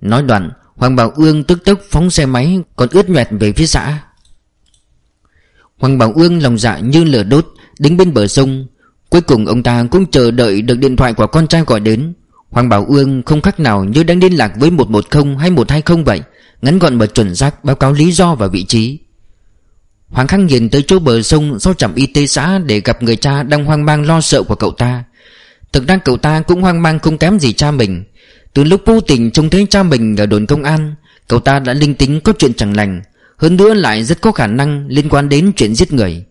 Nói đoạn, Hoàng Bảo Ương tức tức phóng xe máy, Còn ướt nhoẹt về phía xã. Hoàng Bảo Ương lòng dạ như lửa đốt, Đứng bên bờ sông. Cuối cùng ông ta cũng chờ đợi được điện thoại của con trai gọi đến. Hoàng Bảo Ương không khác nào như đang liên lạc với 110 hay 120 vậy. Ngắn gọn và chuẩn xác báo cáo lý do và vị trí. Hoàng Khang nhìn tới chỗ bờ sông sau trạm y tế xã để gặp người cha đang hoang mang lo sợ của cậu ta. Thực ra cậu ta cũng hoang mang không kém gì cha mình. Từ lúc vô tình trông thấy cha mình ở đồn công an, Cậu ta đã linh tính có chuyện chẳng lành, hơn nữa lại rất có khả năng liên quan đến chuyện giết người.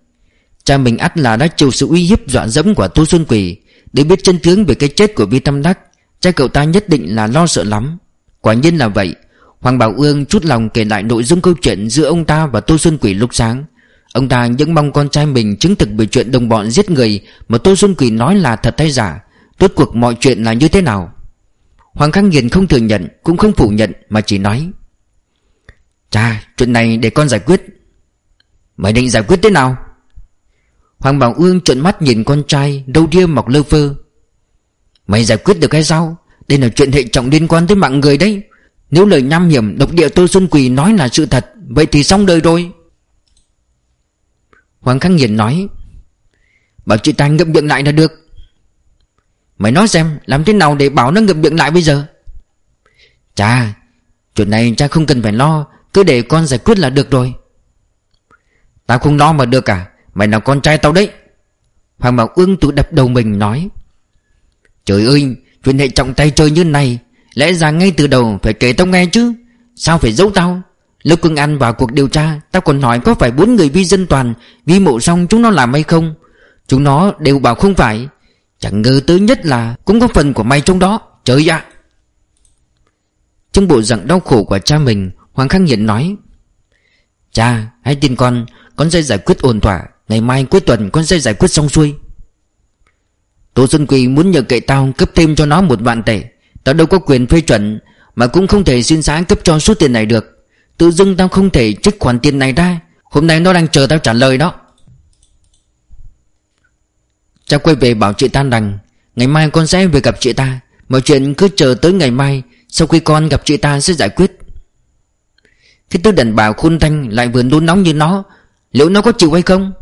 Cha mình ắt là đã chịu sự uy hiếp dọa dẫm của Tô Xuân Quỳ. Để biết chân tướng về cái chết của Vi Tâm Đắc, Cha cậu ta nhất định là lo sợ lắm. Quả nhiên là vậy. Hoàng Bảo Ương chút lòng kể lại nội dung câu chuyện giữa ông ta và Tô Xuân Quỷ lúc sáng. Ông ta những mong con trai mình chứng thực về chuyện đồng bọn giết người Mà Tô Xuân Quỷ nói là thật hay giả. Rốt cuộc mọi chuyện là như thế nào? Hoàng Khang Nghiền không thừa nhận, Cũng không phủ nhận mà chỉ nói, Cha, chuyện này để con giải quyết. Mày định giải quyết thế nào? Hoàng Bảo Ương trợn mắt nhìn con trai Đâu đia mọc lơ phơ. Mày giải quyết được hay sao? Đây là chuyện hệ trọng liên quan tới mạng người đấy. Nếu lời nham hiểm độc địa Tô Xuân Quỳ nói là sự thật, Vậy thì xong đời rồi. Hoàng Khắc Hiền nói, Bảo chị ta ngậm miệng lại là được. Mày nói xem, Làm thế nào để bảo nó ngậm miệng lại bây giờ? Cha Chuyện này cha không cần phải lo, cứ để con giải quyết là được rồi. Tao không lo mà được cả Mày là con trai tao đấy. Hoàng Bảo Ương tự đập đầu mình nói, Trời ơi, Chuyện hệ trọng tay chơi như này Lẽ ra ngay từ đầu phải kể tao nghe chứ. Sao phải giấu tao? Lúc quân an vào cuộc điều tra, Tao còn hỏi có phải bốn người vi dân toàn, Vi mộ xong chúng nó làm hay không? Chúng nó đều bảo không phải. Chẳng ngờ tới nhất là Cũng có phần của mày trong đó. Trời ạ! Trong bộ dạng đau khổ của cha mình, Hoàng Khang Hiển nói, Cha, hãy tin con Con sẽ giải quyết ổn thỏa. Ngày mai cuối tuần con sẽ giải quyết xong xuôi. Tô Xuân Quỳ muốn nhờ cậy tao cấp thêm cho nó một vạn tệ. Tao đâu có quyền phê chuẩn, Mà cũng không thể xin sáng cấp cho số tiền này được. Tự dưng tao không thể trích khoản tiền này ra. Hôm nay nó đang chờ tao trả lời đó. Cha quay về bảo chị ta rằng, Ngày mai con sẽ về gặp chị ta. Mọi chuyện cứ chờ tới ngày mai, Sau khi con gặp chị ta sẽ giải quyết. Khi tư đàn bà khôn thanh lại vừa nôn nóng như nó, Liệu nó có chịu hay không?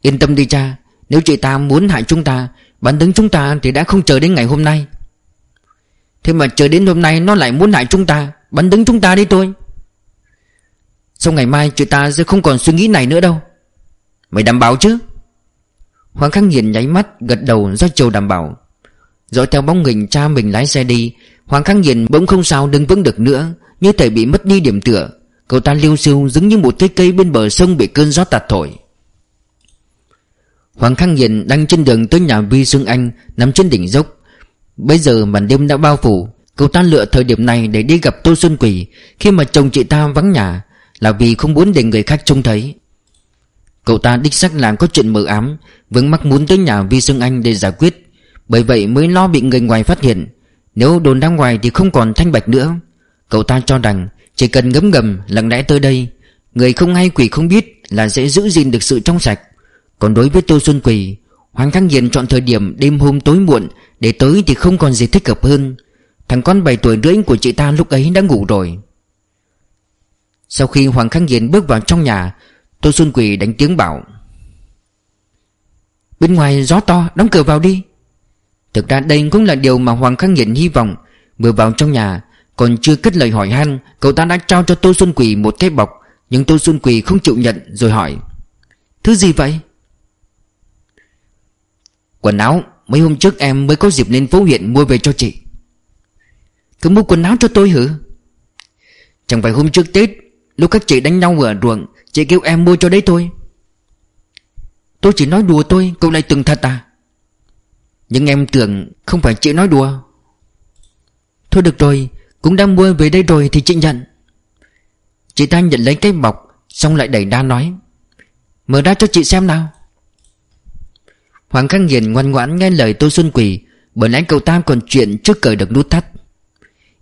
Yên tâm đi cha, Nếu chị ta muốn hại chúng ta, Bản tính chúng ta thì đã không chờ đến ngày hôm nay. Thế mà chờ đến hôm nay nó lại muốn hại chúng ta, Bắn đứng chúng ta đi tôi Sau ngày mai chị ta sẽ không còn suy nghĩ này nữa đâu. Mày đảm bảo chứ? Hoàng Khắc Nghiền nháy mắt, gật đầu ra chiều đảm bảo. Dõi theo bóng hình cha mình lái xe đi, Hoàng Khắc Nghiền bỗng không sao đứng vững được nữa, Như thể bị mất đi điểm tựa. Cậu ta liêu siêu giống như một cái cây bên bờ sông bị cơn gió tạt thổi. Hoàng Khang Hiền đang trên đường tới nhà Vi Xuân Anh, Nằm trên đỉnh dốc. Bây giờ màn đêm đã bao phủ. Cậu ta lựa thời điểm này để đi gặp Tô Xuân Quỷ Khi mà chồng chị ta vắng nhà, Là vì không muốn để người khác trông thấy. Cậu ta đích xác làm có chuyện mờ ám, Vướng mắc muốn tới nhà Vi Sương Anh để giải quyết. Bởi vậy mới lo bị người ngoài phát hiện. Nếu đồn ra ngoài thì không còn thanh bạch nữa. Cậu ta cho rằng Chỉ cần ngấm ngầm, lặng lẽ tới đây, Người không hay quỷ không biết Là sẽ giữ gìn được sự trong sạch. Còn đối với Tô Xuân Quỷ Hoàng Khang Hiền chọn thời điểm đêm hôm tối muộn, Để tới thì không còn gì thích hợp hơn. Thằng con 7 tuổi rưỡi của chị ta lúc ấy đã ngủ rồi. Sau khi Hoàng Khang Hiền bước vào trong nhà, Tô Xuân Quỳ đánh tiếng bảo, Bên ngoài gió to, đóng cửa vào đi. Thực ra đây cũng là điều mà Hoàng Khang Hiền hy vọng. Vừa vào trong nhà, Còn chưa kết lời hỏi han, Cậu ta đã trao cho Tô Xuân Quỳ một cái bọc, Nhưng Tô Xuân Quỳ không chịu nhận, rồi hỏi, Thứ gì vậy? Quần áo, Mấy hôm trước em mới có dịp lên phố huyện mua về cho chị. Cứ mua quần áo cho tôi hử? Chẳng phải hôm trước Tết, Lúc các chị đánh nhau ở ruộng, Chị kêu em mua cho đấy tôi Tôi chỉ nói đùa tôi Cậu lại từng thật à? Nhưng em tưởng không phải chị nói đùa. Thôi được rồi, Cũng đang mua về đây rồi thì chị nhận. Chị ta nhận lấy cái bọc, Xong lại đẩy đa nói, Mở ra cho chị xem nào. Hoàng Khang Hiền ngoan ngoãn nghe lời Tô Xuân Quỳ, Bởi lẽ cậu ta còn chuyện trước cởi được nút thắt.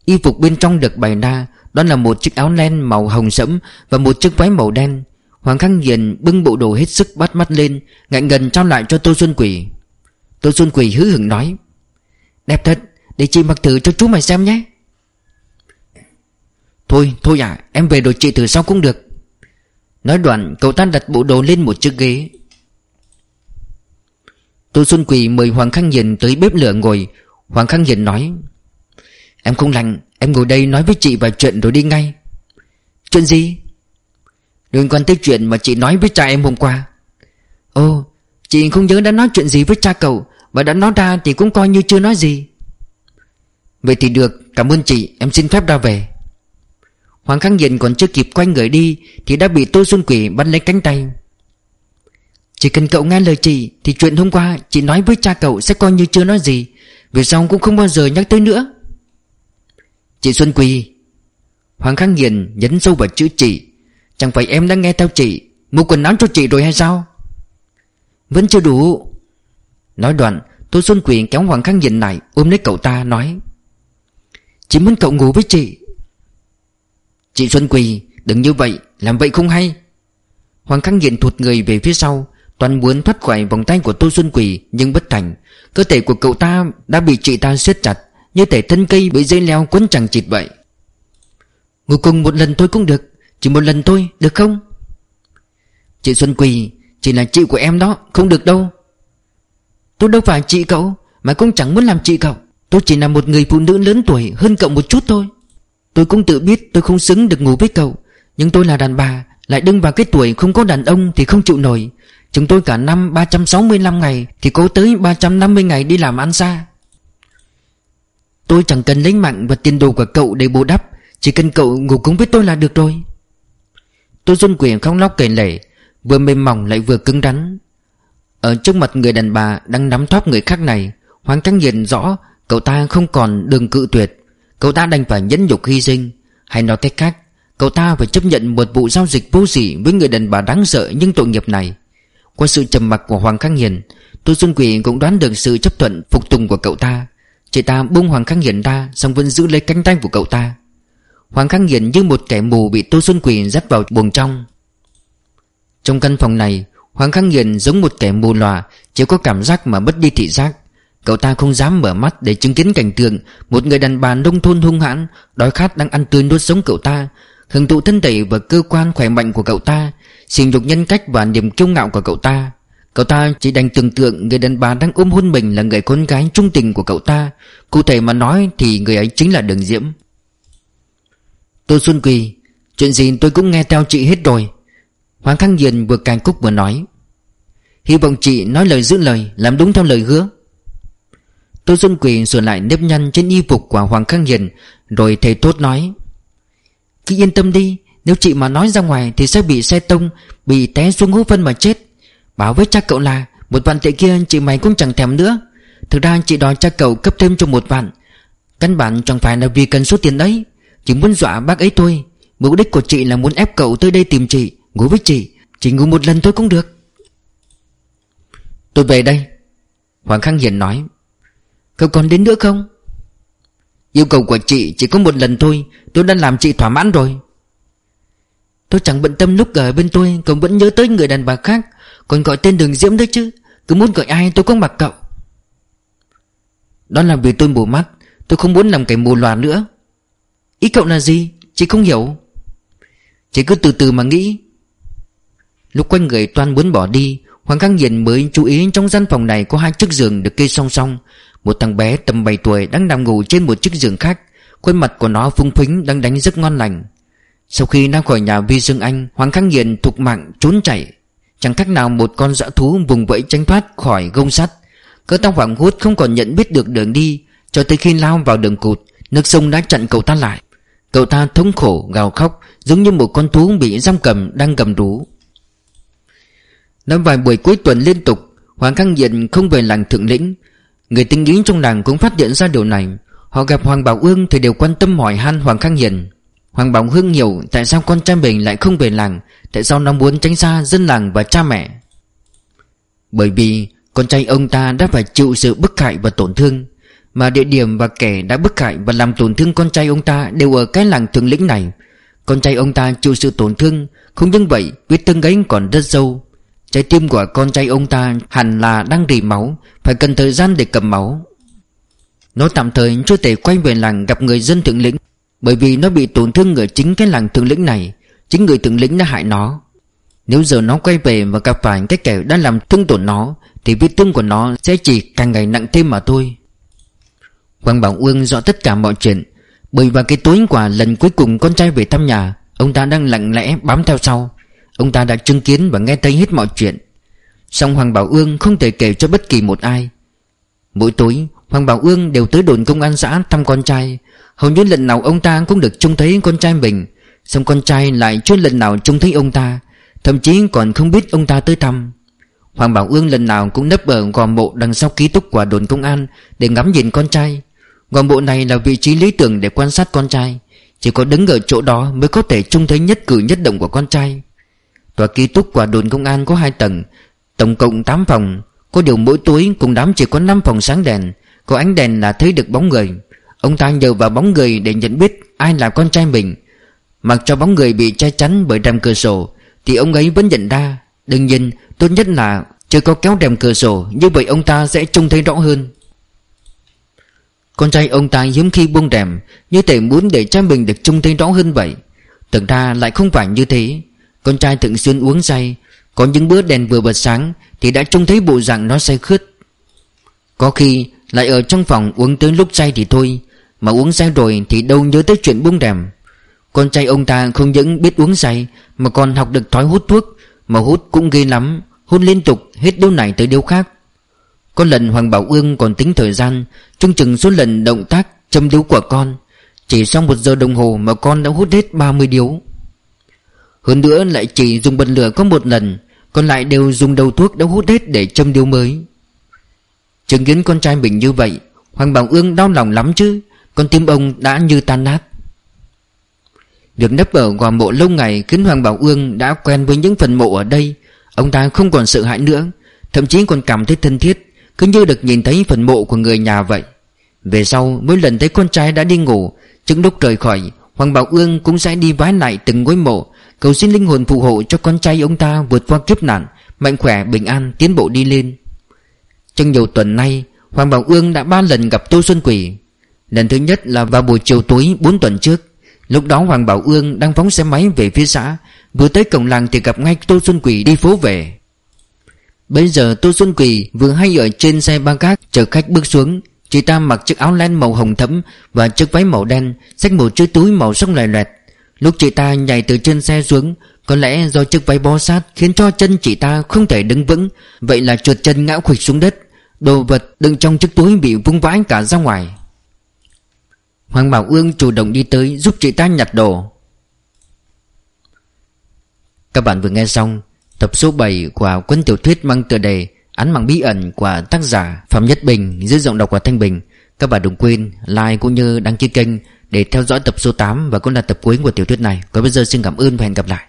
Y phục bên trong được bày ra, Đó là một chiếc áo len màu hồng sẫm Và một chiếc váy màu đen. Hoàng Khang Hiền bưng bộ đồ hết sức bắt mắt lên ngạnh gần trao lại cho Tô Xuân Quỳ. Tô Xuân Quỳ hứ hửng nói, Đẹp thật, Để chị mặc thử cho chú mày xem nhé. Thôi thôi à Em về rồi chị thử sau cũng được. Nói đoạn, cậu ta đặt bộ đồ lên một chiếc ghế. Tô Xuân Quỳ mời Hoàng Khang Hiền tới bếp lửa ngồi. Hoàng Khang Hiền nói, Em không lành, Em ngồi đây nói với chị vài chuyện rồi đi ngay. Chuyện gì? Liên quan tới chuyện mà chị nói với cha em hôm qua. Ồ, Chị không nhớ đã nói chuyện gì với cha cậu Và đã nói ra thì cũng coi như chưa nói gì. Vậy thì được, Cảm ơn chị, Em xin phép ra về. Hoàng Khang Hiền còn chưa kịp quay người đi Thì đã bị Tô Xuân Quỷ bắt lấy cánh tay chỉ cần cậu nghe lời chị, Thì chuyện hôm qua chị nói với cha cậu Sẽ coi như chưa nói gì. Về sau cũng không bao giờ nhắc tới nữa. Chị Xuân Quỳ, Hoàng Khang Nghiền nhấn sâu vào chữ chị. Chẳng phải em đã nghe theo chị, Mua quần áo cho chị rồi hay sao? Vẫn chưa đủ. Nói đoạn, Tô Xuân Quỳ kéo Hoàng Khang Nghiền lại, Ôm lấy cậu ta, nói. Chị muốn cậu ngủ với chị. Chị Xuân Quỳ, Đừng như vậy, Làm vậy không hay. Hoàng Khang Nghiền thụt người về phía sau Toàn muốn thoát khỏi vòng tay của Tô Xuân Quỳ, Nhưng bất thành. Cơ thể của cậu ta đã bị chị ta siết chặt, Như thể thân cây bị dây leo quấn chẳng chịt vậy. Ngủ cùng một lần thôi cũng được, Chỉ một lần thôi, được không? Chị Xuân Quỳ chị là chị của em đó, Không được đâu. Tôi đâu phải chị cậu, Mà cũng chẳng muốn làm chị cậu. Tôi chỉ là một người phụ nữ lớn tuổi, hơn cậu một chút thôi. Tôi cũng tự biết tôi không xứng được ngủ với cậu, Nhưng tôi là đàn bà, Lại đứng vào cái tuổi không có đàn ông thì không chịu nổi. Chúng tôi cả năm 365 ngày, Thì có tới 350 ngày đi làm ăn xa. Tôi chẳng cần lấy mạng và tiền đồ của cậu để bù đắp, Chỉ cần cậu ngủ cùng với tôi là được rồi. Tôi run quyền không lóc kể lể, Vừa mềm mỏng lại vừa cứng rắn. Ở trước mặt người đàn bà đang nắm thóp người khác này, Hoàng Trăng nhìn rõ Cậu ta không còn đường cự tuyệt. Cậu ta đành phải nhẫn nhục hy sinh. Hay nói cách khác, Cậu ta phải chấp nhận một vụ giao dịch vô sỉ Với người đàn bà đáng sợ nhưng tội nghiệp này qua sự trầm mặc của Hoàng Khang Hiền, Tô Xuân Quỷ cũng đoán được sự chấp thuận phục tùng của cậu ta. Chị ta bung Hoàng Khang Hiền ra, Xong vẫn giữ lấy cánh tay của cậu ta. Hoàng Khang Hiền như một kẻ mù Bị Tô Xuân Quỷ dắt vào buồng trong. Trong căn phòng này, Hoàng Khang Hiền giống một kẻ mù lòa, Chỉ có cảm giác mà mất đi thị giác. Cậu ta không dám mở mắt để chứng kiến cảnh tượng Một người đàn bà nông thôn hung hãn, Đói khát đang ăn tươi nuốt sống cậu ta Hưởng thụ thân thể và cơ quan khỏe mạnh của cậu ta, sỉ nhục nhân cách và niềm kiêu ngạo của cậu ta. Cậu ta chỉ đành tưởng tượng người đàn bà đang ôm hôn mình là người con gái trung tình của cậu ta. Cụ thể mà nói thì người ấy chính là Đường Diễm. Tôi Xuân Quỳ, Chuyện gì tôi cũng nghe theo chị hết rồi. Hoàng Khang diền vừa càng cúc vừa nói. Hy vọng chị nói lời giữ lời, Làm đúng theo lời hứa. Tôi Xuân Quỳ sửa lại nếp nhăn trên y phục của Hoàng Khang Hiền, Rồi thầy tốt nói. Cứ yên tâm đi, Nếu chị mà nói ra ngoài Thì sẽ bị xe tông, Bị té xuống hố phân mà chết. Bảo với cha cậu là, Một vạn tệ kia chị mày cũng chẳng thèm nữa. Thực ra chị đòi cha cậu cấp thêm cho một vạn. Căn bản chẳng phải là vì cần số tiền đấy. Chỉ muốn dọa bác ấy thôi. Mục đích của chị là muốn ép cậu tới đây tìm chị, Ngủ với chị. Chỉ ngủ một lần thôi cũng được. Tôi về đây. Hoàng Khang Hiền nói. Cậu còn đến nữa không? Yêu cầu của chị chỉ có một lần thôi. Tôi đã làm chị thỏa mãn rồi. Tôi chẳng bận tâm lúc ở bên tôi, Cậu vẫn nhớ tới người đàn bà khác. Còn gọi tên đường diễm đấy chứ. Cứ muốn gọi ai tôi cũng mặc cậu. Đó là vì tôi mù mắt. Tôi không muốn làm kẻ mù loà nữa. Ý cậu là gì? Chị không hiểu. Chị cứ từ từ mà nghĩ. Lúc quanh người toan muốn bỏ đi, Hoàng Khang Hiền mới chú ý trong gian phòng này Có hai chiếc giường được kê song song. Một thằng bé tầm 7 tuổi đang nằm ngủ trên một chiếc giường khác. Khuôn mặt của nó phung phính, đang đánh rất ngon lành. Sau khi ra khỏi nhà Vi Dương Anh, Hoàng khắc Hiền thục mạng, trốn chạy. Chẳng cách nào một con dã thú vùng vẫy tranh thoát khỏi gông sắt. Cỡ tóc hoảng hốt không còn nhận biết được đường đi, Cho tới khi lao vào đường cụt, Nước sông đã chặn cậu ta lại. Cậu ta thống khổ, gào khóc, Giống như một con thú bị giam cầm, đang gầm rú. Năm vài buổi cuối tuần liên tục, Hoàng Khang Diện không về làng thượng lĩnh. Người tinh ý trong làng cũng phát hiện ra điều này. Họ gặp Hoàng Bảo Ương thì đều quan tâm hỏi han Hoàng Khang Hiền. Hoàng Bảo Hương hiểu tại sao con trai mình lại không về làng, Tại sao nó muốn tránh xa dân làng và cha mẹ. Bởi vì con trai ông ta đã phải chịu sự bức hại và tổn thương, Mà địa điểm và kẻ đã bức hại và làm tổn thương con trai ông ta đều ở cái làng thượng lĩnh này. Con trai ông ta chịu sự tổn thương, Không những vậy, vết thương ấy còn rất sâu. Trái tim của con trai ông ta hẳn là đang rỉ máu, Phải cần thời gian để cầm máu. Nó tạm thời chưa thể quay về làng gặp người dân thượng lĩnh, Bởi vì nó bị tổn thương ở chính cái làng thượng lĩnh này, Chính người thượng lĩnh đã hại nó. Nếu giờ nó quay về và gặp phải cái kẻ đã làm thương tổn nó, Thì vết thương của nó sẽ chỉ càng ngày nặng thêm mà thôi. Hoàng Bảo Uyên rõ tất cả mọi chuyện, Bởi vào cái tối quả lần cuối cùng con trai về thăm nhà, Ông ta đang lặng lẽ bám theo sau. Ông ta đã chứng kiến và nghe thấy hết mọi chuyện. Song Hoàng Bảo Ương không thể kể cho bất kỳ một ai. Mỗi tối, Hoàng Bảo Ương đều tới đồn công an xã thăm con trai. Hầu như lần nào ông ta cũng được trông thấy con trai mình Xong con trai lại chưa lần nào trông thấy ông ta, Thậm chí còn không biết ông ta tới thăm. Hoàng Bảo Ương lần nào cũng nấp ở gò mộ đằng sau ký túc của đồn công an Để ngắm nhìn con trai. Gò mộ này là vị trí lý tưởng để quan sát con trai, Chỉ có đứng ở chỗ đó mới có thể trông thấy nhất cử nhất động của con trai. Tòa ký túc của đồn công an có hai tầng, Tổng cộng 8 phòng. Có điều mỗi túi cùng đám chỉ có 5 phòng sáng đèn, Có ánh đèn là thấy được bóng người. Ông ta nhờ vào bóng người để nhận biết ai là con trai mình. Mặc cho bóng người bị che chắn bởi rèm cửa sổ, Thì ông ấy vẫn nhận ra, Đương nhiên, tốt nhất là chưa có kéo rèm cửa sổ, Như vậy ông ta sẽ trông thấy rõ hơn. Con trai ông ta hiếm khi buông rèm, Như thể muốn để cha mình được trông thấy rõ hơn vậy. Thực ra lại không phải như thế. Con trai thường xuyên uống say, Có những bữa đèn vừa bật sáng Thì đã trông thấy bộ dạng nó say khướt. Có khi lại ở trong phòng uống tới lúc say thì thôi, Mà uống say rồi thì đâu nhớ tới chuyện buông rèm con trai ông ta không những biết uống say, Mà còn học được thói hút thuốc, Mà hút cũng ghê lắm, Hút liên tục hết điếu này tới điếu khác. Có lần Hoàng Bảo Ương còn tính thời gian Trung chừng số lần động tác châm điếu của con, Chỉ sau một giờ đồng hồ mà con đã hút hết 30 điếu. Hơn nữa lại chỉ dùng bật lửa có một lần, Còn lại đều dùng đầu thuốc đã hút hết để châm điếu mới. Chứng kiến con trai mình như vậy, Hoàng Bảo Ương đau lòng lắm chứ, Con tim ông đã như tan nát. Việc nấp ở gò mộ lâu ngày khiến Hoàng Bảo Ương đã quen với những phần mộ ở đây, Ông ta không còn sợ hãi nữa, Thậm chí còn cảm thấy thân thiết, Cứ như được nhìn thấy phần mộ của người nhà vậy. Về sau, mỗi lần thấy con trai đã đi ngủ, Trước lúc rời khỏi, Hoàng Bảo Ương cũng sẽ đi vái lại từng ngôi mộ Cầu xin linh hồn phù hộ cho con trai ông ta vượt qua kiếp nạn, Mạnh khỏe, bình an, tiến bộ đi lên. Trong nhiều tuần nay, Hoàng Bảo Ương đã ba lần gặp Tô Xuân Quỷ. Lần thứ nhất là vào buổi chiều tối 4 tuần trước. Lúc đó Hoàng Bảo Ương đang phóng xe máy về phía xã. Vừa tới cổng làng thì gặp ngay Tô Xuân Quỷ đi phố về. Bây giờ Tô Xuân Quỳ vừa hay ở trên xe ba gác chờ khách bước xuống. Chị ta mặc chiếc áo len màu hồng thẫm Và chiếc váy màu đen, Xách một chiếc túi màu sông lòe loẹt. Lúc chị ta nhảy từ trên xe xuống, Có lẽ do chiếc váy bó sát Khiến cho chân chị ta không thể đứng vững. Vậy là trượt chân ngã khuỵch xuống đất. Đồ vật đựng trong chiếc túi bị vung vãi cả ra ngoài. Hoàng Bảo Ương chủ động đi tới giúp chị ta nhặt đồ. Các bạn vừa nghe xong Tập số 7 của cuốn tiểu thuyết mang tựa đề Án mạng bí ẩn của tác giả Phạm Nhất Bình dưới giọng đọc của Thanh Bình. Các bạn đừng quên like cũng như đăng ký kênh để theo dõi tập số 8 và cũng là tập cuối của tiểu thuyết này. Còn bây giờ xin cảm ơn và hẹn gặp lại.